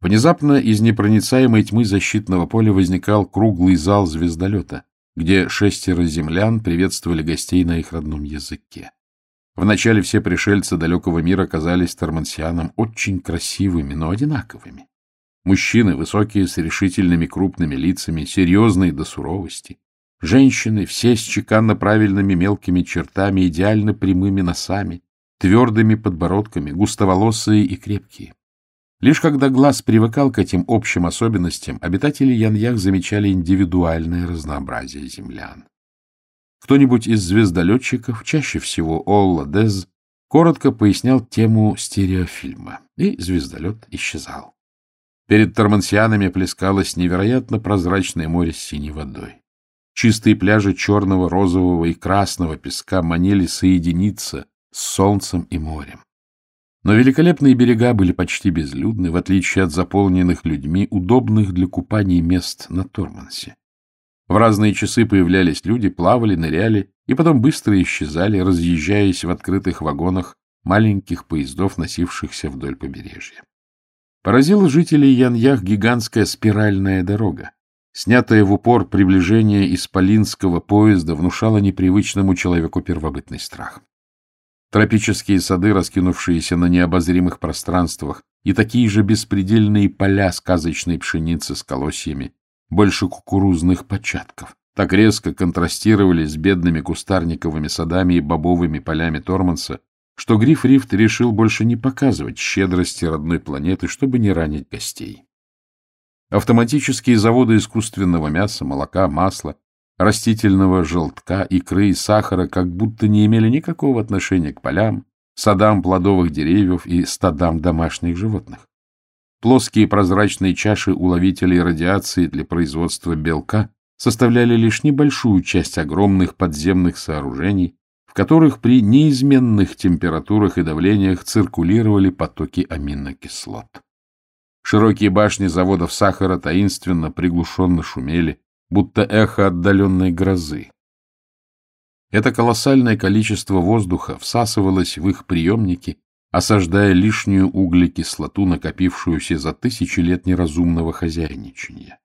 Внезапно из непроницаемой тьмы защитного поля возникал круглый зал звездолета, где шестеро землян приветствовали гостей на их родном языке. Вначале все пришельцы далекого мира казались Тормансианам очень красивыми, но одинаковыми. Мужчины, высокие, с решительными крупными лицами, серьезные до суровости. Женщины, все с чеканно правильными мелкими чертами, идеально прямыми носами, твердыми подбородками, густоволосые и крепкие. Лишь когда глаз привыкал к этим общим особенностям, обитатели Яньях замечали индивидуальное разнообразие землян. Кто-нибудь из звездолетчиков, чаще всего Олла Дез, коротко пояснял тему стереофильма, и звездолет исчезал. Перед тормансианами плескалось невероятно прозрачное море с синей водой. Чистые пляжи черного, розового и красного песка манили соединиться с солнцем и морем. Но великолепные берега были почти безлюдны, в отличие от заполненных людьми, удобных для купаний мест на Тормансе. В разные часы появлялись люди, плавали, ныряли и потом быстро исчезали, разъезжаясь в открытых вагонах маленьких поездов, носившихся вдоль побережья. Поразила жителей Яньях гигантская спиральная дорога. Снятая в упор приближение исполинского поезда внушало непривычному человеку первобытный страх. Тропические сады, раскинувшиеся на необозримых пространствах, и такие же беспредельные поля сказочной пшеницы с колосьями, больше кукурузных початков, так резко контрастировали с бедными кустарниковыми садами и бобовыми полями Торманса, что Гриф Рифт решил больше не показывать щедрости родной планеты, чтобы не ранить гостей. Автоматические заводы искусственного мяса, молока, масла, растительного желтка, икры и сахара как будто не имели никакого отношения к полям, садам плодовых деревьев и стадам домашних животных. Плоские прозрачные чаши уловителей радиации для производства белка составляли лишь небольшую часть огромных подземных сооружений, в которых при неизменных температурах и давлениях циркулировали потоки аминокислот. Широкие башни заводов сахара таинственно приглушенно шумели, будто эхо отдаленной грозы. Это колоссальное количество воздуха всасывалось в их приемники, осаждая лишнюю углекислоту, накопившуюся за тысячи лет неразумного хозяйничания.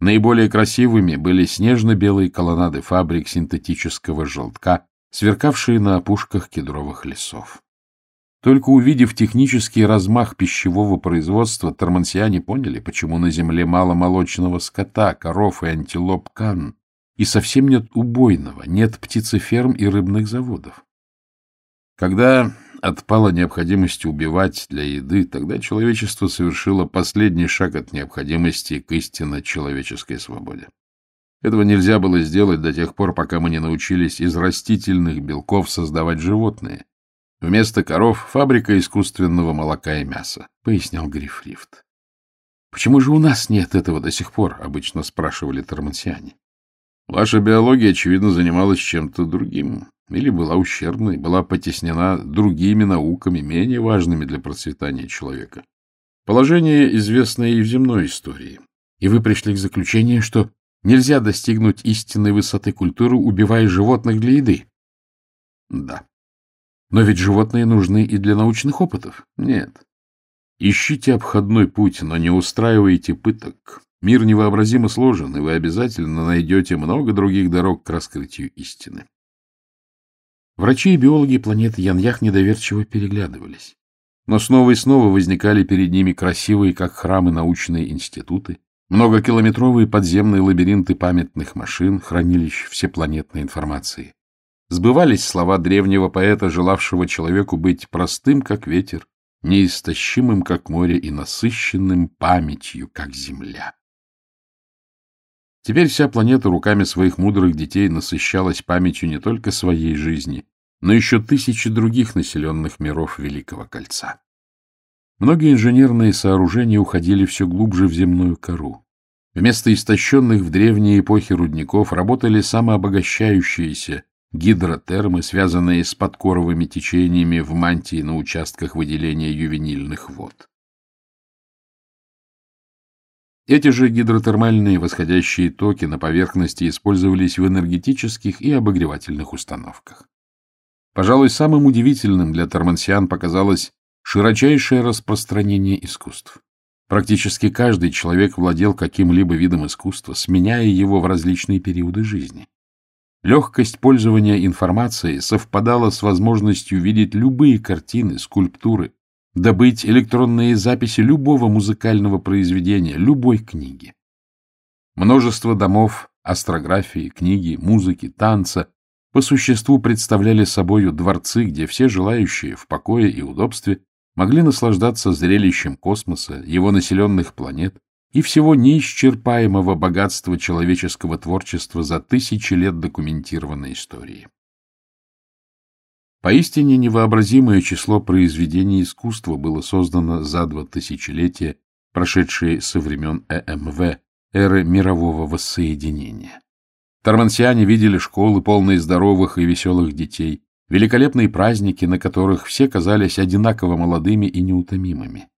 Наиболее красивыми были снежно-белые колоннады фабрик синтетического желтка, сверкавшие на опушках кедровых лесов. Только увидев технический размах пищевого производства, тормансиане поняли, почему на земле мало молочного скота, коров и антилоп кан, и совсем нет убойного, нет птицеферм и рыбных заводов. Когда отпала необходимость убивать для еды, тогда человечество совершило последний шаг от необходимости к истинно человеческой свободе. Этого нельзя было сделать до тех пор, пока мы не научились из растительных белков создавать животные. Вместо коров — фабрика искусственного молока и мяса, — пояснял Грифрифт. — Почему же у нас нет этого до сих пор? — обычно спрашивали тормансиане. Ваша биология, очевидно, занималась чем-то другим, или была ущербной, была потеснена другими науками, менее важными для процветания человека. Положение известное и в земной истории. И вы пришли к заключению, что нельзя достигнуть истинной высоты культуры, убивая животных для еды. Да. Но ведь животные нужны и для научных опытов. Нет. Ищите обходной путь, но не устраивайте пыток. Мир невообразимо сложен, и вы обязательно найдете много других дорог к раскрытию истины. Врачи и биологи планеты Яньях недоверчиво переглядывались. Но снова и снова возникали перед ними красивые, как храмы, научные институты, многокилометровые подземные лабиринты памятных машин, хранилищ всепланетной информации. Сбывались слова древнего поэта, желавшего человеку быть простым, как ветер, неистощимым, как море, и насыщенным памятью, как земля. Теперь вся планета руками своих мудрых детей насыщалась памятью не только своей жизни, но еще тысячи других населенных миров Великого Кольца. Многие инженерные сооружения уходили все глубже в земную кору. Вместо истощенных в древние эпохи рудников работали самообогащающиеся гидротермы, связанные с подкоровыми течениями в мантии на участках выделения ювенильных вод. Эти же гидротермальные восходящие токи на поверхности использовались в энергетических и обогревательных установках. Пожалуй, самым удивительным для тормансиан показалось широчайшее распространение искусств. Практически каждый человек владел каким-либо видом искусства, сменяя его в различные периоды жизни. Легкость пользования информацией совпадала с возможностью видеть любые картины, скульптуры, добыть электронные записи любого музыкального произведения, любой книги. Множество домов, астрографии, книги, музыки, танца по существу представляли собою дворцы, где все желающие в покое и удобстве могли наслаждаться зрелищем космоса, его населенных планет и всего неисчерпаемого богатства человеческого творчества за тысячи лет документированной истории. Поистине невообразимое число произведений искусства было создано за два тысячелетия, прошедшие со времен ЭМВ, эры мирового воссоединения. Тормансиане видели школы, полные здоровых и веселых детей, великолепные праздники, на которых все казались одинаково молодыми и неутомимыми.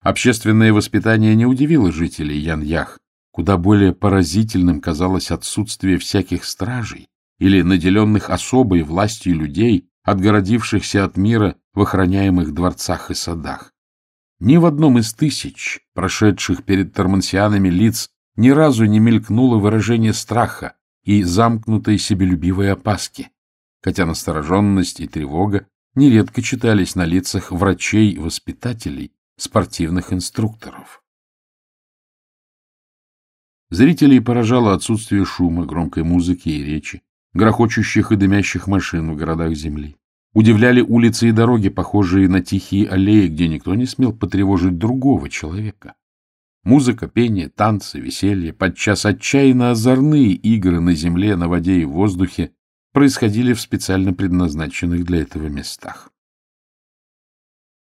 Общественное воспитание не удивило жителей Ян-Ях, куда более поразительным казалось отсутствие всяких стражей или наделенных особой властью людей, отгородившихся от мира в охраняемых дворцах и садах. Ни в одном из тысяч, прошедших перед тормансианами лиц, ни разу не мелькнуло выражение страха и замкнутой себелюбивой опаски, хотя настороженность и тревога нередко читались на лицах врачей, воспитателей, спортивных инструкторов. Зрителей поражало отсутствие шума, громкой музыки и речи, грохочущих и дымящих машин в городах земли. Удивляли улицы и дороги, похожие на тихие аллеи, где никто не смел потревожить другого человека. Музыка, пение, танцы, веселье, подчас отчаянно озорные игры на земле, на воде и в воздухе происходили в специально предназначенных для этого местах.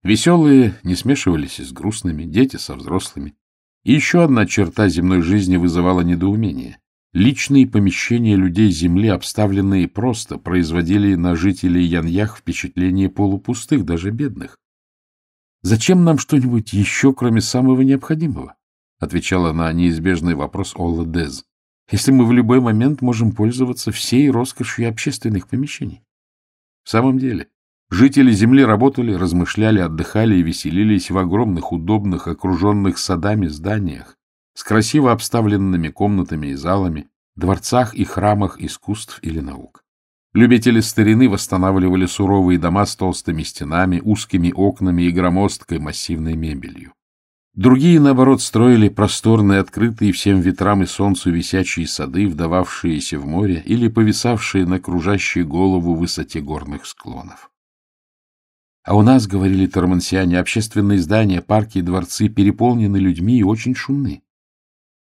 Веселые не смешивались с грустными, дети со взрослыми. И еще одна черта земной жизни вызывала недоумение. Личные помещения людей Земли, обставленные просто, производили на жителей Яньях впечатление полупустых, даже бедных. «Зачем нам что-нибудь еще, кроме самого необходимого?» — отвечала на неизбежный вопрос Олла Дез. «Если мы в любой момент можем пользоваться всей роскошью общественных помещений». В самом деле, жители Земли работали, размышляли, отдыхали и веселились в огромных, удобных, окруженных садами зданиях, с красиво обставленными комнатами и залами, дворцах и храмах искусств или наук. Любители старины восстанавливали суровые дома с толстыми стенами, узкими окнами и громоздкой массивной мебелью. Другие, наоборот, строили просторные, открытые всем ветрам и солнцу висячие сады, вдававшиеся в море или повисавшие на кружащей голову высоте горных склонов. А у нас, говорили тормансиане, общественные здания, парки и дворцы переполнены людьми и очень шумны.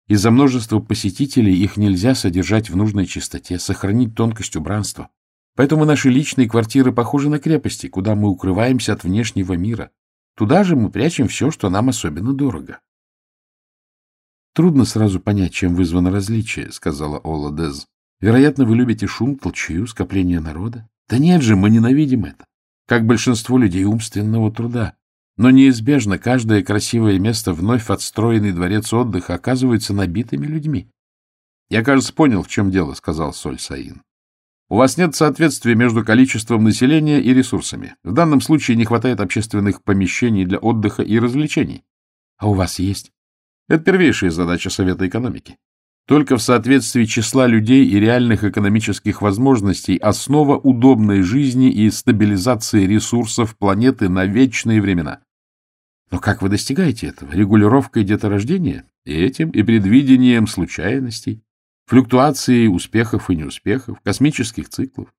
Из-за множества посетителей их нельзя содержать в нужной чистоте, сохранить тонкость убранства. Поэтому наши личные квартиры похожи на крепости, куда мы укрываемся от внешнего мира. Туда же мы прячем все, что нам особенно дорого. Трудно сразу понять, чем вызвано различие, — сказала Ола Дез. Вероятно, вы любите шум, толчую, скопление народа. Да нет же, мы ненавидим это. Как большинство людей умственного труда. Но неизбежно каждое красивое место, вновь отстроенный дворец отдыха, оказывается набитыми людьми. — Я, кажется, понял, в чем дело, — сказал Соль Саин. — У вас нет соответствия между количеством населения и ресурсами. В данном случае не хватает общественных помещений для отдыха и развлечений. — А у вас есть? Это первейшая задача Совета экономики. Только в соответствии числа людей и реальных экономических возможностей основа удобной жизни и стабилизации ресурсов планеты на вечные времена. Но как вы достигаете этого? Регулировкой деторождения? Этим и предвидением случайностей, флюктуации успехов и неуспехов, космических циклов.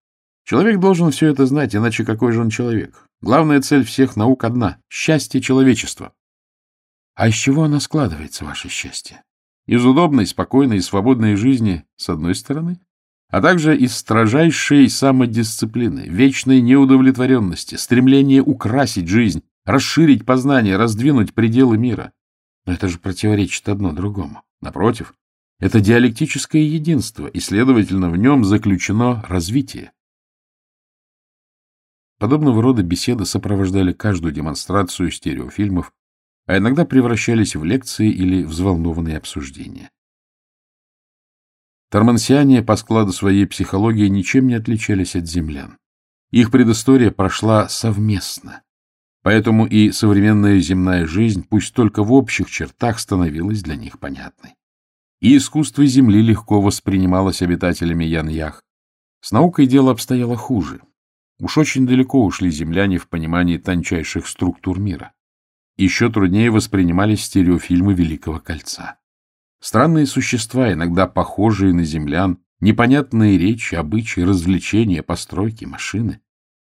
Человек должен все это знать, иначе какой же он человек? Главная цель всех наук одна — счастье человечества. А из чего оно складывается, ваше счастье? Из удобной, спокойной и свободной жизни, с одной стороны, а также из строжайшей самодисциплины, вечной неудовлетворенности, стремления украсить жизнь, расширить познание, раздвинуть пределы мира. Но это же противоречит одно другому. Напротив, это диалектическое единство, и, следовательно, в нем заключено развитие. Подобного рода беседы сопровождали каждую демонстрацию стереофильмов, а иногда превращались в лекции или взволнованные обсуждения. Тормансиане по складу своей психологии ничем не отличались от землян. Их предыстория прошла совместно, Поэтому и современная земная жизнь, пусть только в общих чертах, становилась для них понятной. И искусство Земли легко воспринималось обитателями Яньях. С наукой дело обстояло хуже. Уж очень далеко ушли земляне в понимании тончайших структур мира. Еще труднее воспринимались стереофильмы Великого Кольца. Странные существа, иногда похожие на землян, непонятные речи, обычаи, развлечения, постройки, машины.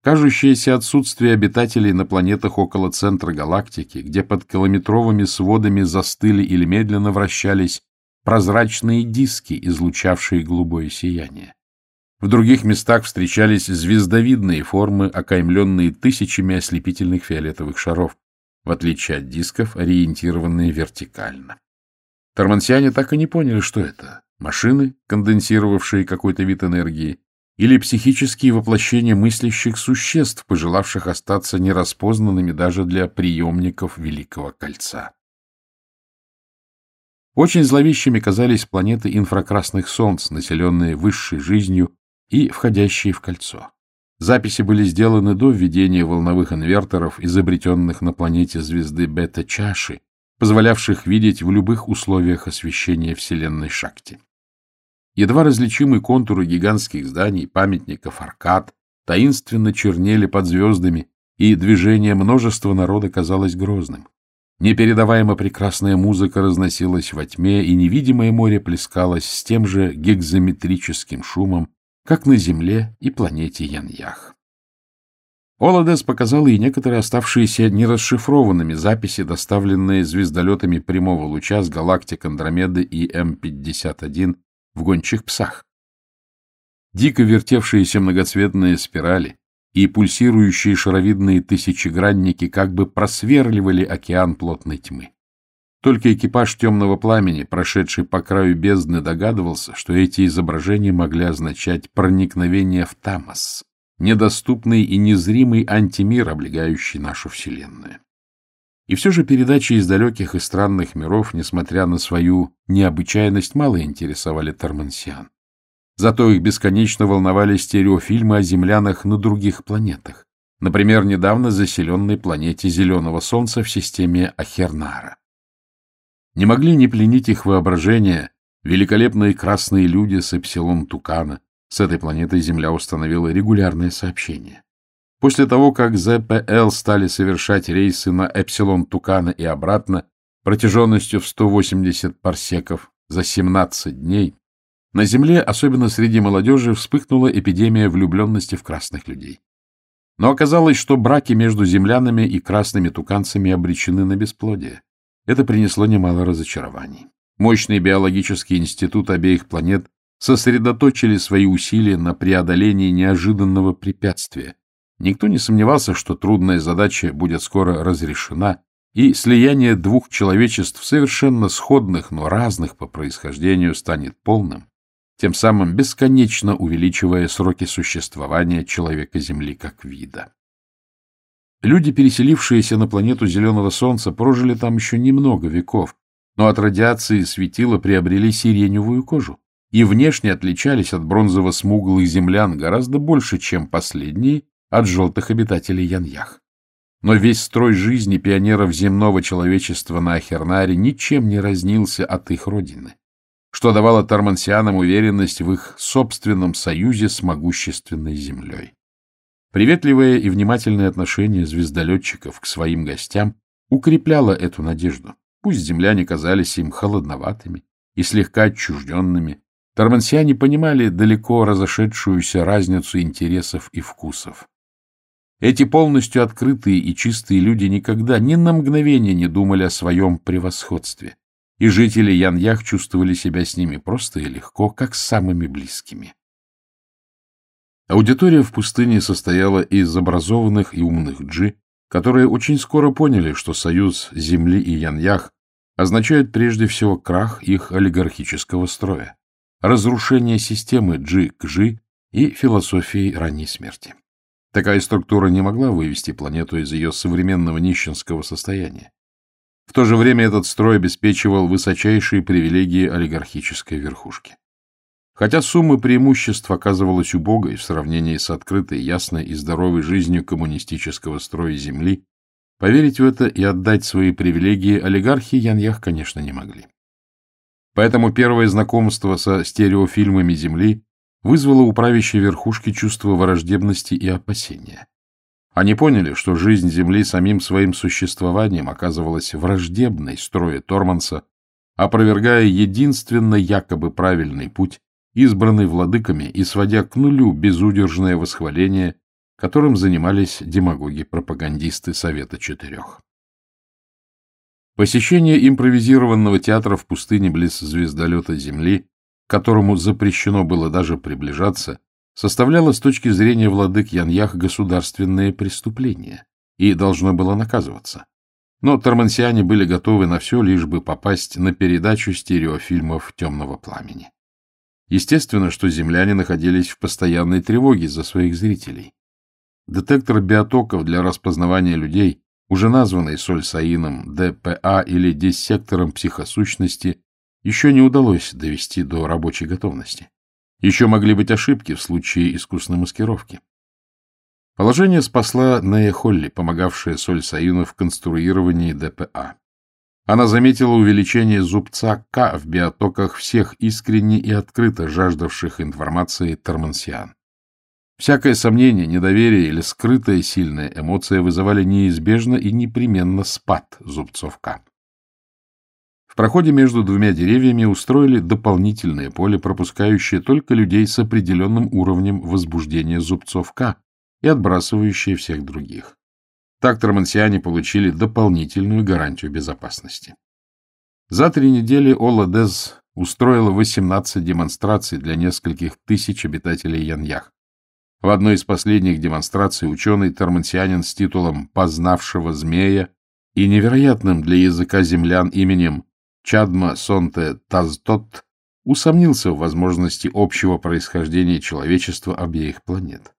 Кажущееся отсутствие обитателей на планетах около центра галактики, где под километровыми сводами застыли или медленно вращались прозрачные диски, излучавшие голубое сияние. В других местах встречались звездовидные формы, окаймленные тысячами ослепительных фиолетовых шаров, в отличие от дисков, ориентированные вертикально. Тормансиане так и не поняли, что это. Машины, конденсировавшие какой-то вид энергии, или психические воплощения мыслящих существ, пожелавших остаться нераспознанными даже для приемников Великого Кольца. Очень зловещими казались планеты инфракрасных солнц, населенные высшей жизнью и входящие в кольцо. Записи были сделаны до введения волновых инверторов, изобретенных на планете звезды Бета-Чаши, позволявших видеть в любых условиях освещения Вселенной Шакти. Едва различимые контуры гигантских зданий, памятников, аркад таинственно чернели под звездами, и движение множества народа казалось грозным. Непередаваемо прекрасная музыка разносилась во тьме, и невидимое море плескалось с тем же гекзометрическим шумом, как на Земле и планете Яньях. Оладес показал ей некоторые оставшиеся нерасшифрованными записи, доставленные звездолетами прямого луча с галактик Андромеды и М-51 в гончих псах. Дико вертевшиеся многоцветные спирали и пульсирующие шаровидные тысячегранники как бы просверливали океан плотной тьмы. Только экипаж темного пламени, прошедший по краю бездны, догадывался, что эти изображения могли означать проникновение в Тамас, недоступный и незримый антимир, облегающий нашу Вселенную. И все же передачи из далеких и странных миров, несмотря на свою необычайность, мало интересовали Тормансиан. Зато их бесконечно волновали стереофильмы о землянах на других планетах. Например, недавно заселенной планете Зеленого Солнца в системе Ахернара. Не могли не пленить их воображение великолепные красные люди с Эпсилон Тукана. С этой планетой Земля установила регулярные сообщения. После того, как ЗПЛ стали совершать рейсы на Эпсилон Тукана и обратно протяженностью в 180 парсеков за 17 дней, на Земле, особенно среди молодежи, вспыхнула эпидемия влюбленности в красных людей. Но оказалось, что браки между землянами и красными туканцами обречены на бесплодие. Это принесло немало разочарований. Мощный биологический институт обеих планет сосредоточили свои усилия на преодолении неожиданного препятствия. Никто не сомневался, что трудная задача будет скоро разрешена, и слияние двух человечеств, совершенно сходных, но разных по происхождению, станет полным, тем самым бесконечно увеличивая сроки существования человека-Земли как вида. Люди, переселившиеся на планету Зеленого Солнца, прожили там еще немного веков, но от радиации светила приобрели сиреневую кожу и внешне отличались от бронзово-смуглых землян гораздо больше, чем последние от желтых обитателей Яньях. Но весь строй жизни пионеров земного человечества на Ахернаре ничем не разнился от их родины, что давало тормансианам уверенность в их собственном союзе с могущественной землей. Приветливое и внимательное отношение звездолетчиков к своим гостям укрепляло эту надежду. Пусть земляне казались им холодноватыми и слегка отчужденными, тормансиане понимали далеко разошедшуюся разницу интересов и вкусов. Эти полностью открытые и чистые люди никогда ни на мгновение не думали о своем превосходстве, и жители Яньях чувствовали себя с ними просто и легко, как с самыми близкими. Аудитория в пустыне состояла из образованных и умных джи, которые очень скоро поняли, что союз Земли и Яньях означает прежде всего крах их олигархического строя, разрушение системы джи к джи и философии ранней смерти. Такая структура не могла вывести планету из ее современного нищенского состояния. В то же время этот строй обеспечивал высочайшие привилегии олигархической верхушки. Хотя сумма преимуществ оказывалась убогой в сравнении с открытой, ясной и здоровой жизнью коммунистического строя Земли, поверить в это и отдать свои привилегии олигархи Яньях, конечно, не могли. Поэтому первое знакомство со стереофильмами Земли вызвало у правящей верхушки чувство враждебности и опасения. Они поняли, что жизнь Земли самим своим существованием оказывалась враждебной строе Торманса, опровергая единственно якобы правильный путь избранный владыками и сводя к нулю безудержное восхваление, которым занимались демагоги-пропагандисты Совета Четырех. Посещение импровизированного театра в пустыне близ звездолета Земли, которому запрещено было даже приближаться, составляло с точки зрения владык Яньях государственное преступление и должно было наказываться. Но тормансиане были готовы на все, лишь бы попасть на передачу стереофильмов «Темного пламени». Естественно, что земляне находились в постоянной тревоге за своих зрителей. Детектор биотоков для распознавания людей, уже названный Сольсаином, ДПА или диссектором психосущности, еще не удалось довести до рабочей готовности. Еще могли быть ошибки в случае искусной маскировки. Положение спасла Нея Холли, помогавшая Сольсаину в конструировании ДПА. Она заметила увеличение зубца К в биотоках всех искренне и открыто жаждавших информации тормансиан. Всякое сомнение, недоверие или скрытая сильная эмоция вызывали неизбежно и непременно спад зубцов К. Проходе между двумя деревьями устроили дополнительное поле, пропускающее только людей с определенным уровнем возбуждения зубцов К и отбрасывающее всех других. Так тормансиане получили дополнительную гарантию безопасности. За три недели Ола Дез устроила 18 демонстраций для нескольких тысяч обитателей Яньях. В одной из последних демонстраций ученый тормансианин с титулом «познавшего змея» и невероятным для языка землян именем Чадма Сонте Тазтот усомнился в возможности общего происхождения человечества обеих планет.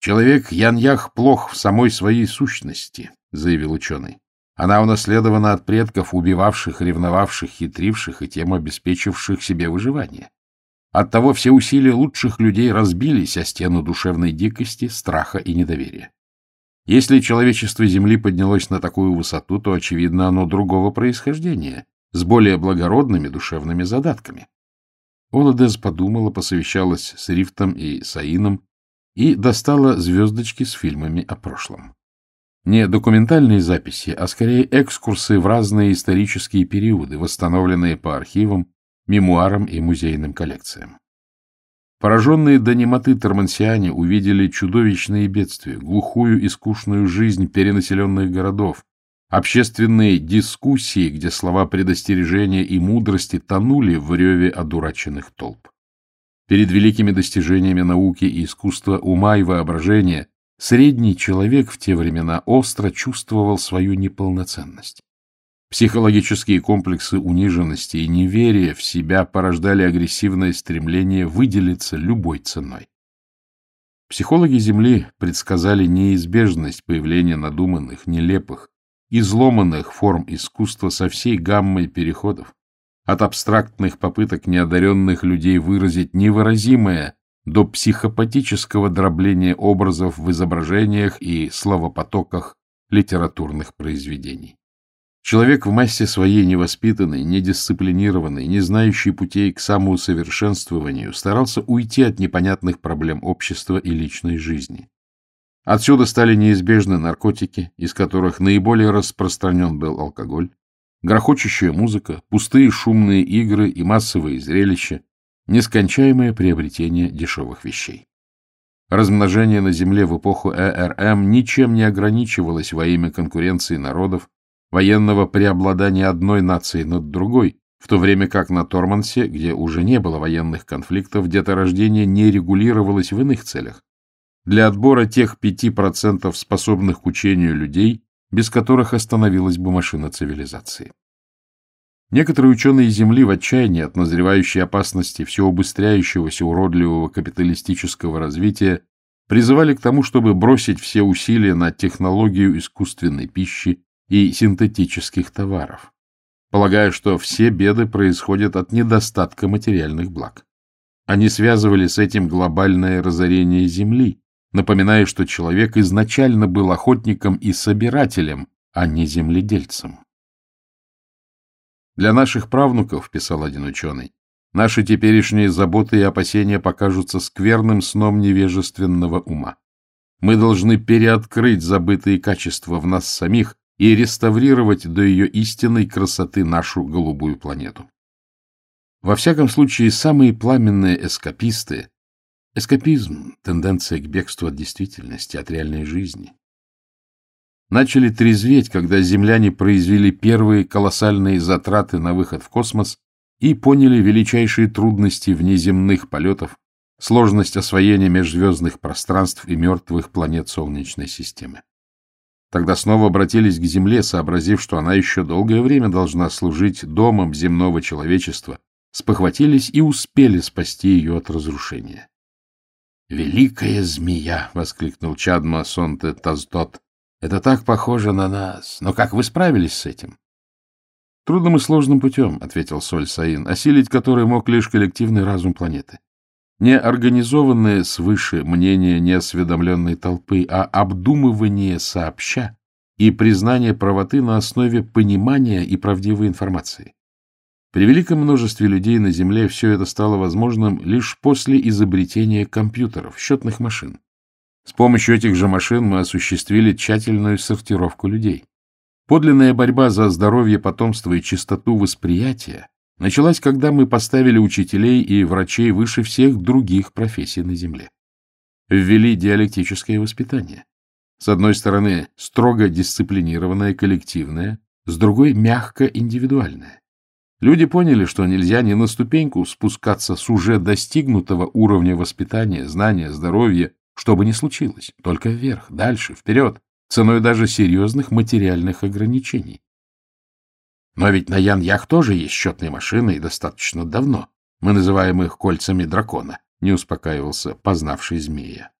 «Человек Яньях плох в самой своей сущности», — заявил ученый. «Она унаследована от предков, убивавших, ревновавших, хитривших и тем обеспечивших себе выживание. Оттого все усилия лучших людей разбились о стену душевной дикости, страха и недоверия. Если человечество Земли поднялось на такую высоту, то, очевидно, оно другого происхождения, с более благородными душевными задатками. Оладес подумала, посовещалась с Рифтом и Саином и достала звездочки с фильмами о прошлом. Не документальные записи, а скорее экскурсы в разные исторические периоды, восстановленные по архивам, мемуарам и музейным коллекциям. Пораженные до немоты тормансиане увидели чудовищные бедствия, глухую и скучную жизнь перенаселенных городов, общественные дискуссии, где слова предостережения и мудрости тонули в реве одураченных толп. Перед великими достижениями науки и искусства ума и воображения средний человек в те времена остро чувствовал свою неполноценность. Психологические комплексы униженности и неверия в себя порождали агрессивное стремление выделиться любой ценой. Психологи Земли предсказали неизбежность появления надуманных, нелепых, изломанных форм искусства со всей гаммой переходов, от абстрактных попыток неодаренных людей выразить невыразимое до психопатического дробления образов в изображениях и словопотоках литературных произведений. Человек в массе своей невоспитанный, недисциплинированный, не знающий путей к самоусовершенствованию, старался уйти от непонятных проблем общества и личной жизни. Отсюда стали неизбежны наркотики, из которых наиболее распространен был алкоголь, грохочущая музыка, пустые шумные игры и массовые зрелища, нескончаемое приобретение дешевых вещей. Размножение на Земле в эпоху ЭРМ ничем не ограничивалось во имя конкуренции народов, военного преобладания одной нации над другой, в то время как на Тормансе, где уже не было военных конфликтов, деторождение не регулировалось в иных целях. Для отбора тех 5% способных к учению людей, без которых остановилась бы машина цивилизации. Некоторые ученые Земли в отчаянии от назревающей опасности все убыстряющегося уродливого капиталистического развития призывали к тому, чтобы бросить все усилия на технологию искусственной пищи и синтетических товаров, полагая, что все беды происходят от недостатка материальных благ. Они связывали с этим глобальное разорение Земли, напоминая, что человек изначально был охотником и собирателем, а не земледельцем. Для наших правнуков, писал один ученый, наши теперешние заботы и опасения покажутся скверным сном невежественного ума. Мы должны переоткрыть забытые качества в нас самих и реставрировать до ее истинной красоты нашу голубую планету. Во всяком случае, самые пламенные эскаписты — эскапизм, тенденция к бегству от действительности, от реальной жизни — начали трезветь, когда земляне произвели первые колоссальные затраты на выход в космос и поняли величайшие трудности внеземных полетов, сложность освоения межзвездных пространств и мертвых планет Солнечной системы. Тогда снова обратились к земле, сообразив, что она еще долгое время должна служить домом земного человечества, спохватились и успели спасти ее от разрушения. «Великая змея!» — воскликнул Чадма Сонте Таздот. «Это так похоже на нас! Но как вы справились с этим?» «Трудным и сложным путем», — ответил Соль Саин, осилить который мог лишь коллективный разум планеты не организованное свыше мнение неосведомленной толпы, а обдумывание сообща и признание правоты на основе понимания и правдивой информации. При великом множестве людей на Земле все это стало возможным лишь после изобретения компьютеров, счетных машин. С помощью этих же машин мы осуществили тщательную сортировку людей. Подлинная борьба за здоровье потомства и чистоту восприятия началась, когда мы поставили учителей и врачей выше всех других профессий на Земле. Ввели диалектическое воспитание. С одной стороны, строго дисциплинированное коллективное, с другой — мягко индивидуальное. Люди поняли, что нельзя ни на ступеньку спускаться с уже достигнутого уровня воспитания, знания, здоровья, что бы ни случилось, только вверх, дальше, вперед, ценой даже серьезных материальных ограничений. Но ведь на Ян-Ях тоже есть счетные машины, и достаточно давно. Мы называем их кольцами дракона, — не успокаивался познавший змея.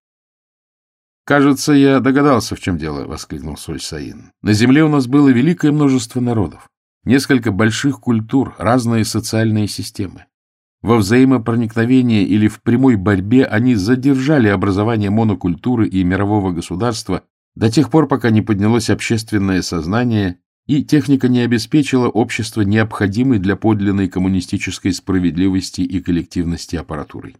«Кажется, я догадался, в чем дело», — воскликнул Суль-Саин. «На Земле у нас было великое множество народов, несколько больших культур, разные социальные системы. Во взаимопроникновении или в прямой борьбе они задержали образование монокультуры и мирового государства до тех пор, пока не поднялось общественное сознание и техника не обеспечила общество необходимой для подлинной коммунистической справедливости и коллективности аппаратурой.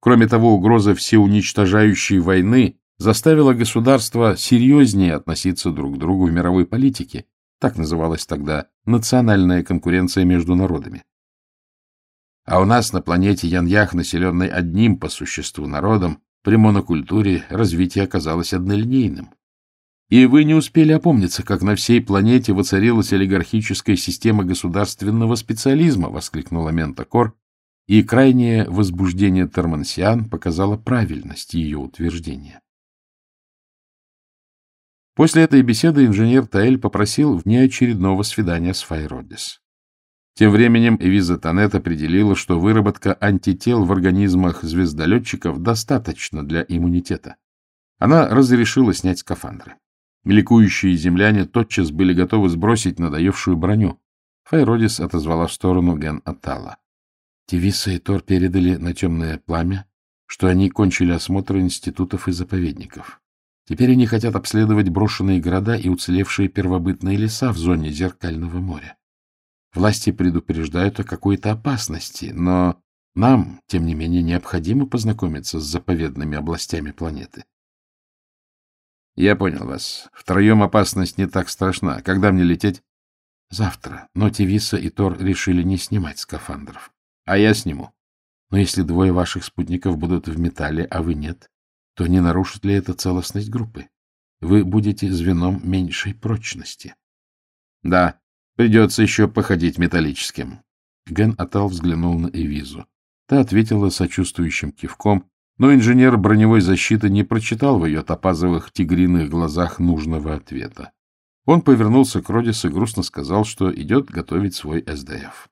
Кроме того, угроза всеуничтожающей войны заставила государства серьезнее относиться друг к другу в мировой политике. Так называлась тогда национальная конкуренция между народами. А у нас на планете Яньях, населенной одним по существу народом, при монокультуре развитие оказалось однолинейным. И вы не успели опомниться, как на всей планете воцарилась олигархическая система государственного специализма, — воскликнула Ментакор, и крайнее возбуждение Термансиан показало правильность ее утверждения. После этой беседы инженер Таэль попросил внеочередного свидания с Файродис. Тем временем Эвиза Танет определила, что выработка антител в организмах звездолетчиков достаточно для иммунитета. Она разрешила снять скафандры. Ликующие земляне тотчас были готовы сбросить надоевшую броню. Файродис отозвала в сторону Ген Атала. Тевиса и Тор передали на темное пламя, что они кончили осмотр институтов и заповедников. Теперь они хотят обследовать брошенные города и уцелевшие первобытные леса в зоне Зеркального моря. Власти предупреждают о какой-то опасности, но нам, тем не менее, необходимо познакомиться с заповедными областями планеты. Я понял вас. Втроем опасность не так страшна. Когда мне лететь? Завтра. Но Тевиса и Тор решили не снимать скафандров. А я сниму. Но если двое ваших спутников будут в металле, а вы нет, то не нарушит ли это целостность группы? Вы будете звеном меньшей прочности. Да, придется еще походить металлическим. Ген Атал взглянул на Эвизу. Та ответила сочувствующим кивком, но инженер броневой защиты не прочитал в ее топазовых тигриных глазах нужного ответа. Он повернулся к Родис и грустно сказал, что идет готовить свой СДФ.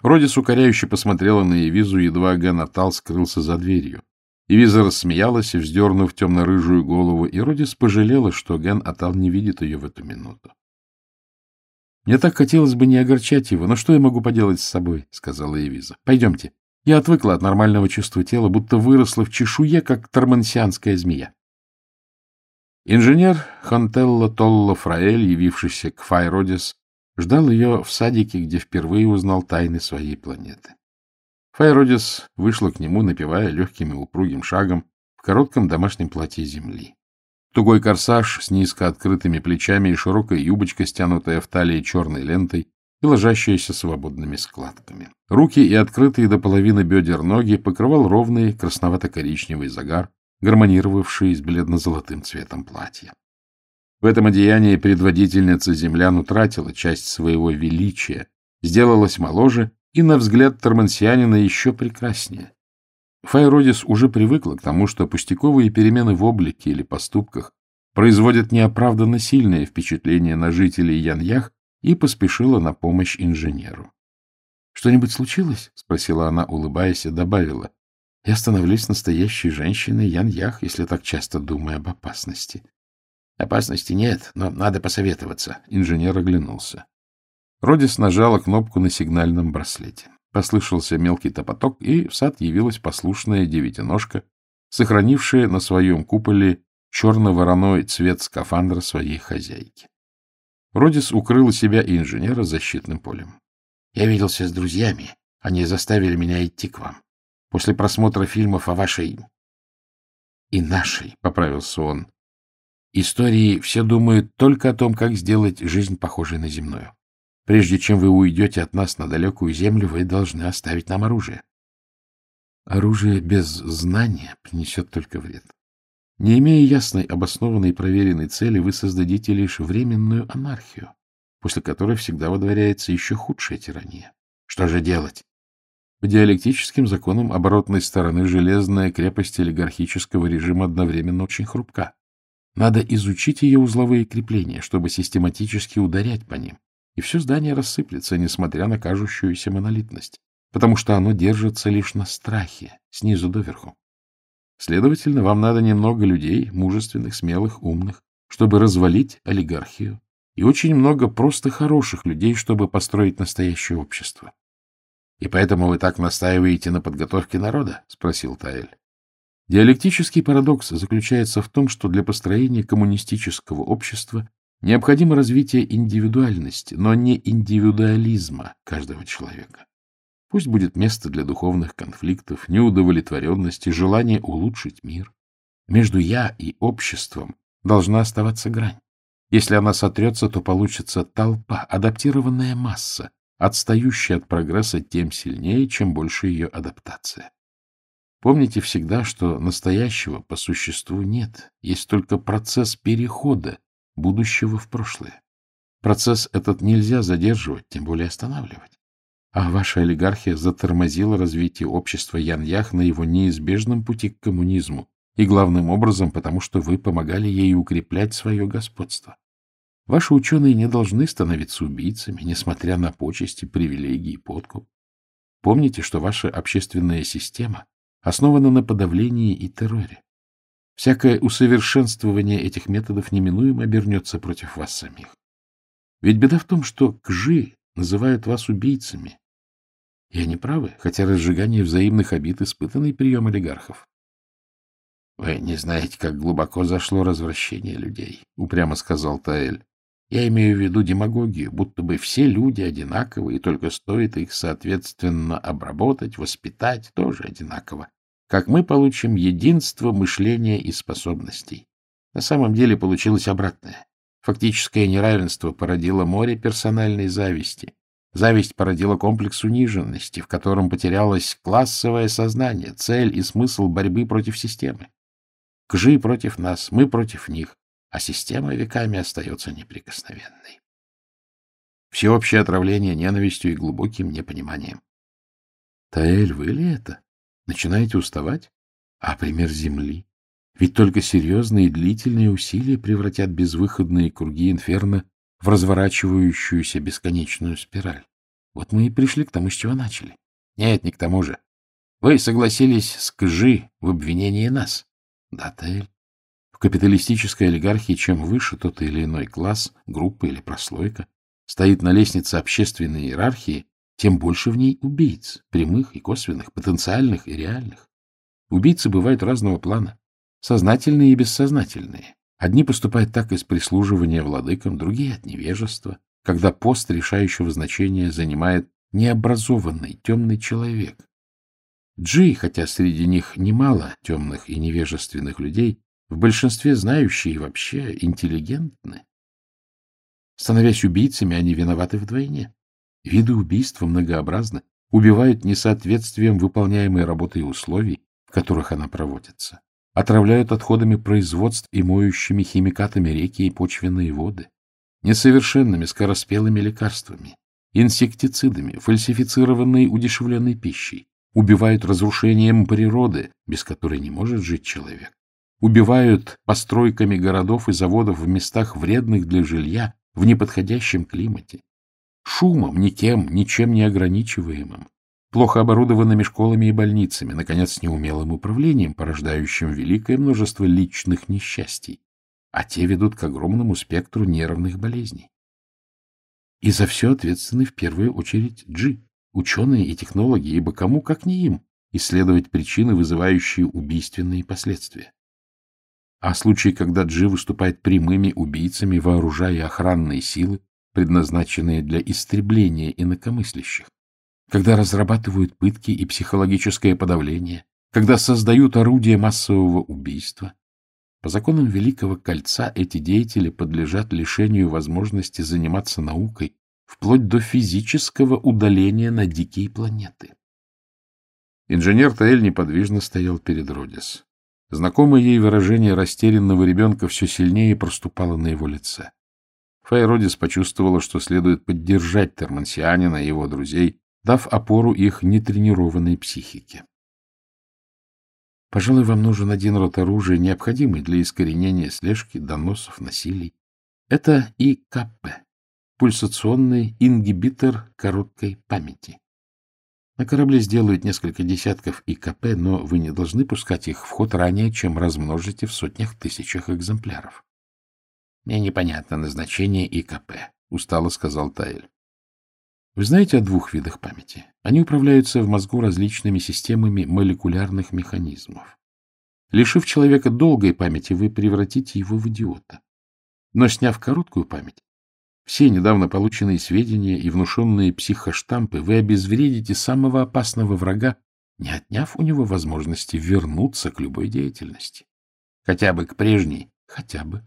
Родис укоряюще посмотрела на Эвизу, едва Ген Атал скрылся за дверью. Ивиза рассмеялась, вздернув темно-рыжую голову, и Родис пожалела, что Ген Атал не видит ее в эту минуту. — Мне так хотелось бы не огорчать его, но что я могу поделать с собой? — сказала Эвиза. — Пойдемте. Я отвыкла от нормального чувства тела, будто выросла в чешуе, как тормансианская змея. Инженер Хантелло Толло Фраэль, явившийся к Файродис, ждал ее в садике, где впервые узнал тайны своей планеты. Файродис вышла к нему, напевая легким и упругим шагом в коротком домашнем платье земли. Тугой корсаж с низко открытыми плечами и широкая юбочка, стянутая в талии черной лентой и ложащаяся свободными складками. Руки и открытые до половины бедер ноги покрывал ровный красновато-коричневый загар, гармонировавший с бледно-золотым цветом платья. В этом одеянии предводительница землян утратила часть своего величия, сделалась моложе и, на взгляд Тормансианина, еще прекраснее. Файродис уже привыкла к тому, что пустяковые перемены в облике или поступках производят неоправданно сильное впечатление на жителей Яньях и поспешила на помощь инженеру. — Что-нибудь случилось? — спросила она, улыбаясь, и добавила. — Я становлюсь настоящей женщиной Яньях, если так часто думаю об опасности. — Опасности нет, но надо посоветоваться. Инженер оглянулся. Родис нажала кнопку на сигнальном браслете. Послышался мелкий топоток, и в сад явилась послушная девятиножка, сохранившая на своем куполе черно-вороной цвет скафандра своей хозяйки. Родис укрыла себя и инженера защитным полем. — Я виделся с друзьями. Они заставили меня идти к вам. После просмотра фильмов о вашей... — И нашей, — поправился он. — Истории все думают только о том, как сделать жизнь похожей на земную. Прежде чем вы уйдете от нас на далекую землю, вы должны оставить нам оружие. Оружие без знания принесет только вред. Не имея ясной, обоснованной и проверенной цели, вы создадите лишь временную анархию, после которой всегда водворяется еще худшая тирания. Что же делать? По диалектическим законам оборотной стороны железная крепость олигархического режима одновременно очень хрупка. Надо изучить ее узловые крепления, чтобы систематически ударять по ним. И все здание рассыплется, несмотря на кажущуюся монолитность, потому что оно держится лишь на страхе, снизу доверху. Следовательно, вам надо немного людей, мужественных, смелых, умных, чтобы развалить олигархию, и очень много просто хороших людей, чтобы построить настоящее общество. — И поэтому вы так настаиваете на подготовке народа? — спросил Таэль. Диалектический парадокс заключается в том, что для построения коммунистического общества необходимо развитие индивидуальности, но не индивидуализма каждого человека. Пусть будет место для духовных конфликтов, неудовлетворенности, желания улучшить мир. Между «я» и обществом должна оставаться грань. Если она сотрется, то получится толпа, адаптированная масса, отстающая от прогресса тем сильнее, чем больше ее адаптация. Помните всегда, что настоящего по существу нет, есть только процесс перехода будущего в прошлое. Процесс этот нельзя задерживать, тем более останавливать. А ваша олигархия затормозила развитие общества Ян-Ях на его неизбежном пути к коммунизму, и главным образом потому, что вы помогали ей укреплять свое господство. Ваши ученые не должны становиться убийцами, несмотря на почести, привилегии и подкуп. Помните, что ваша общественная система основана на подавлении и терроре. Всякое усовершенствование этих методов неминуемо обернется против вас самих. Ведь беда в том, что кжи называют вас убийцами. И они правы, хотя разжигание взаимных обид — испытанный прием олигархов. — Вы не знаете, как глубоко зашло развращение людей, — упрямо сказал Таэль. — Я имею в виду демагогию, будто бы все люди одинаковы, и только стоит их, соответственно, обработать, воспитать тоже одинаково, как мы получим единство мышления и способностей. На самом деле получилось обратное. Фактическое неравенство породило море персональной зависти. Зависть породила комплекс униженности, в котором потерялось классовое сознание, цель и смысл борьбы против системы. Кжи против нас, мы против них, а система веками остается неприкосновенной. Всеобщее отравление ненавистью и глубоким непониманием. Таэль, вы ли это? Начинаете уставать? А пример Земли? Ведь только серьезные и длительные усилия превратят безвыходные круги инферно в разворачивающуюся бесконечную спираль. Вот мы и пришли к тому, с чего начали. Нет, не к тому же. Вы согласились с Кжи в обвинении нас. Да, Таэль. В капиталистической олигархии чем выше тот или иной класс, группа или прослойка стоит на лестнице общественной иерархии, тем больше в ней убийц, прямых и косвенных, потенциальных и реальных. Убийцы бывают разного плана. Сознательные и бессознательные. Одни поступают так из прислуживания владыкам, другие от невежества, когда пост решающего значения занимает необразованный темный человек. Джи, хотя среди них немало темных и невежественных людей, в большинстве знающие и вообще интеллигентны. Становясь убийцами, они виноваты вдвойне. Виды убийства многообразны, убивают несоответствием выполняемой работы и условий, в которых она проводится отравляют отходами производств и моющими химикатами реки и почвенные воды, несовершенными скороспелыми лекарствами, инсектицидами, фальсифицированной удешевленной пищей, убивают разрушением природы, без которой не может жить человек, убивают постройками городов и заводов в местах вредных для жилья в неподходящем климате, шумом, никем, ничем не ограничиваемым, плохо оборудованными школами и больницами, наконец, неумелым управлением, порождающим великое множество личных несчастий, а те ведут к огромному спектру нервных болезней. И за все ответственны в первую очередь Джи, ученые и технологи, ибо кому, как не им, исследовать причины, вызывающие убийственные последствия. А случаи, когда Джи выступает прямыми убийцами, вооружая охранные силы, предназначенные для истребления инакомыслящих, когда разрабатывают пытки и психологическое подавление, когда создают орудия массового убийства. По законам Великого Кольца эти деятели подлежат лишению возможности заниматься наукой вплоть до физического удаления на дикие планеты. Инженер Таэль неподвижно стоял перед Родис. Знакомое ей выражение растерянного ребенка все сильнее проступало на его лице. Фэй Родис почувствовала, что следует поддержать термансианина и его друзей, дав опору их нетренированной психике. Пожалуй, вам нужен один род оружия, необходимый для искоренения слежки, доносов, насилий. Это ИКП, пульсационный ингибитор короткой памяти. На корабле сделают несколько десятков ИКП, но вы не должны пускать их в ход ранее, чем размножите в сотнях тысячах экземпляров. — Мне непонятно назначение ИКП, — устало сказал Таэль. Вы знаете о двух видах памяти? Они управляются в мозгу различными системами молекулярных механизмов. Лишив человека долгой памяти, вы превратите его в идиота. Но сняв короткую память, все недавно полученные сведения и внушенные психоштампы вы обезвредите самого опасного врага, не отняв у него возможности вернуться к любой деятельности. Хотя бы к прежней, хотя бы.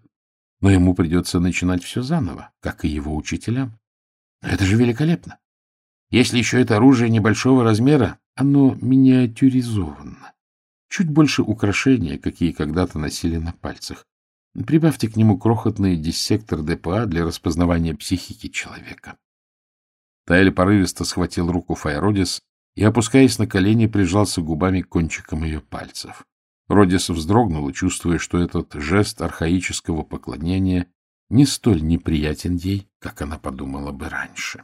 Но ему придется начинать все заново, как и его учителям. Это же великолепно. Если еще это оружие небольшого размера, оно миниатюризовано. Чуть больше украшения, какие когда-то носили на пальцах. Прибавьте к нему крохотный диссектор ДПА для распознавания психики человека. Таэль порывисто схватил руку Файродис и, опускаясь на колени, прижался губами к кончикам ее пальцев. Родис вздрогнула, чувствуя, что этот жест архаического поклонения не столь неприятен ей, как она подумала бы раньше.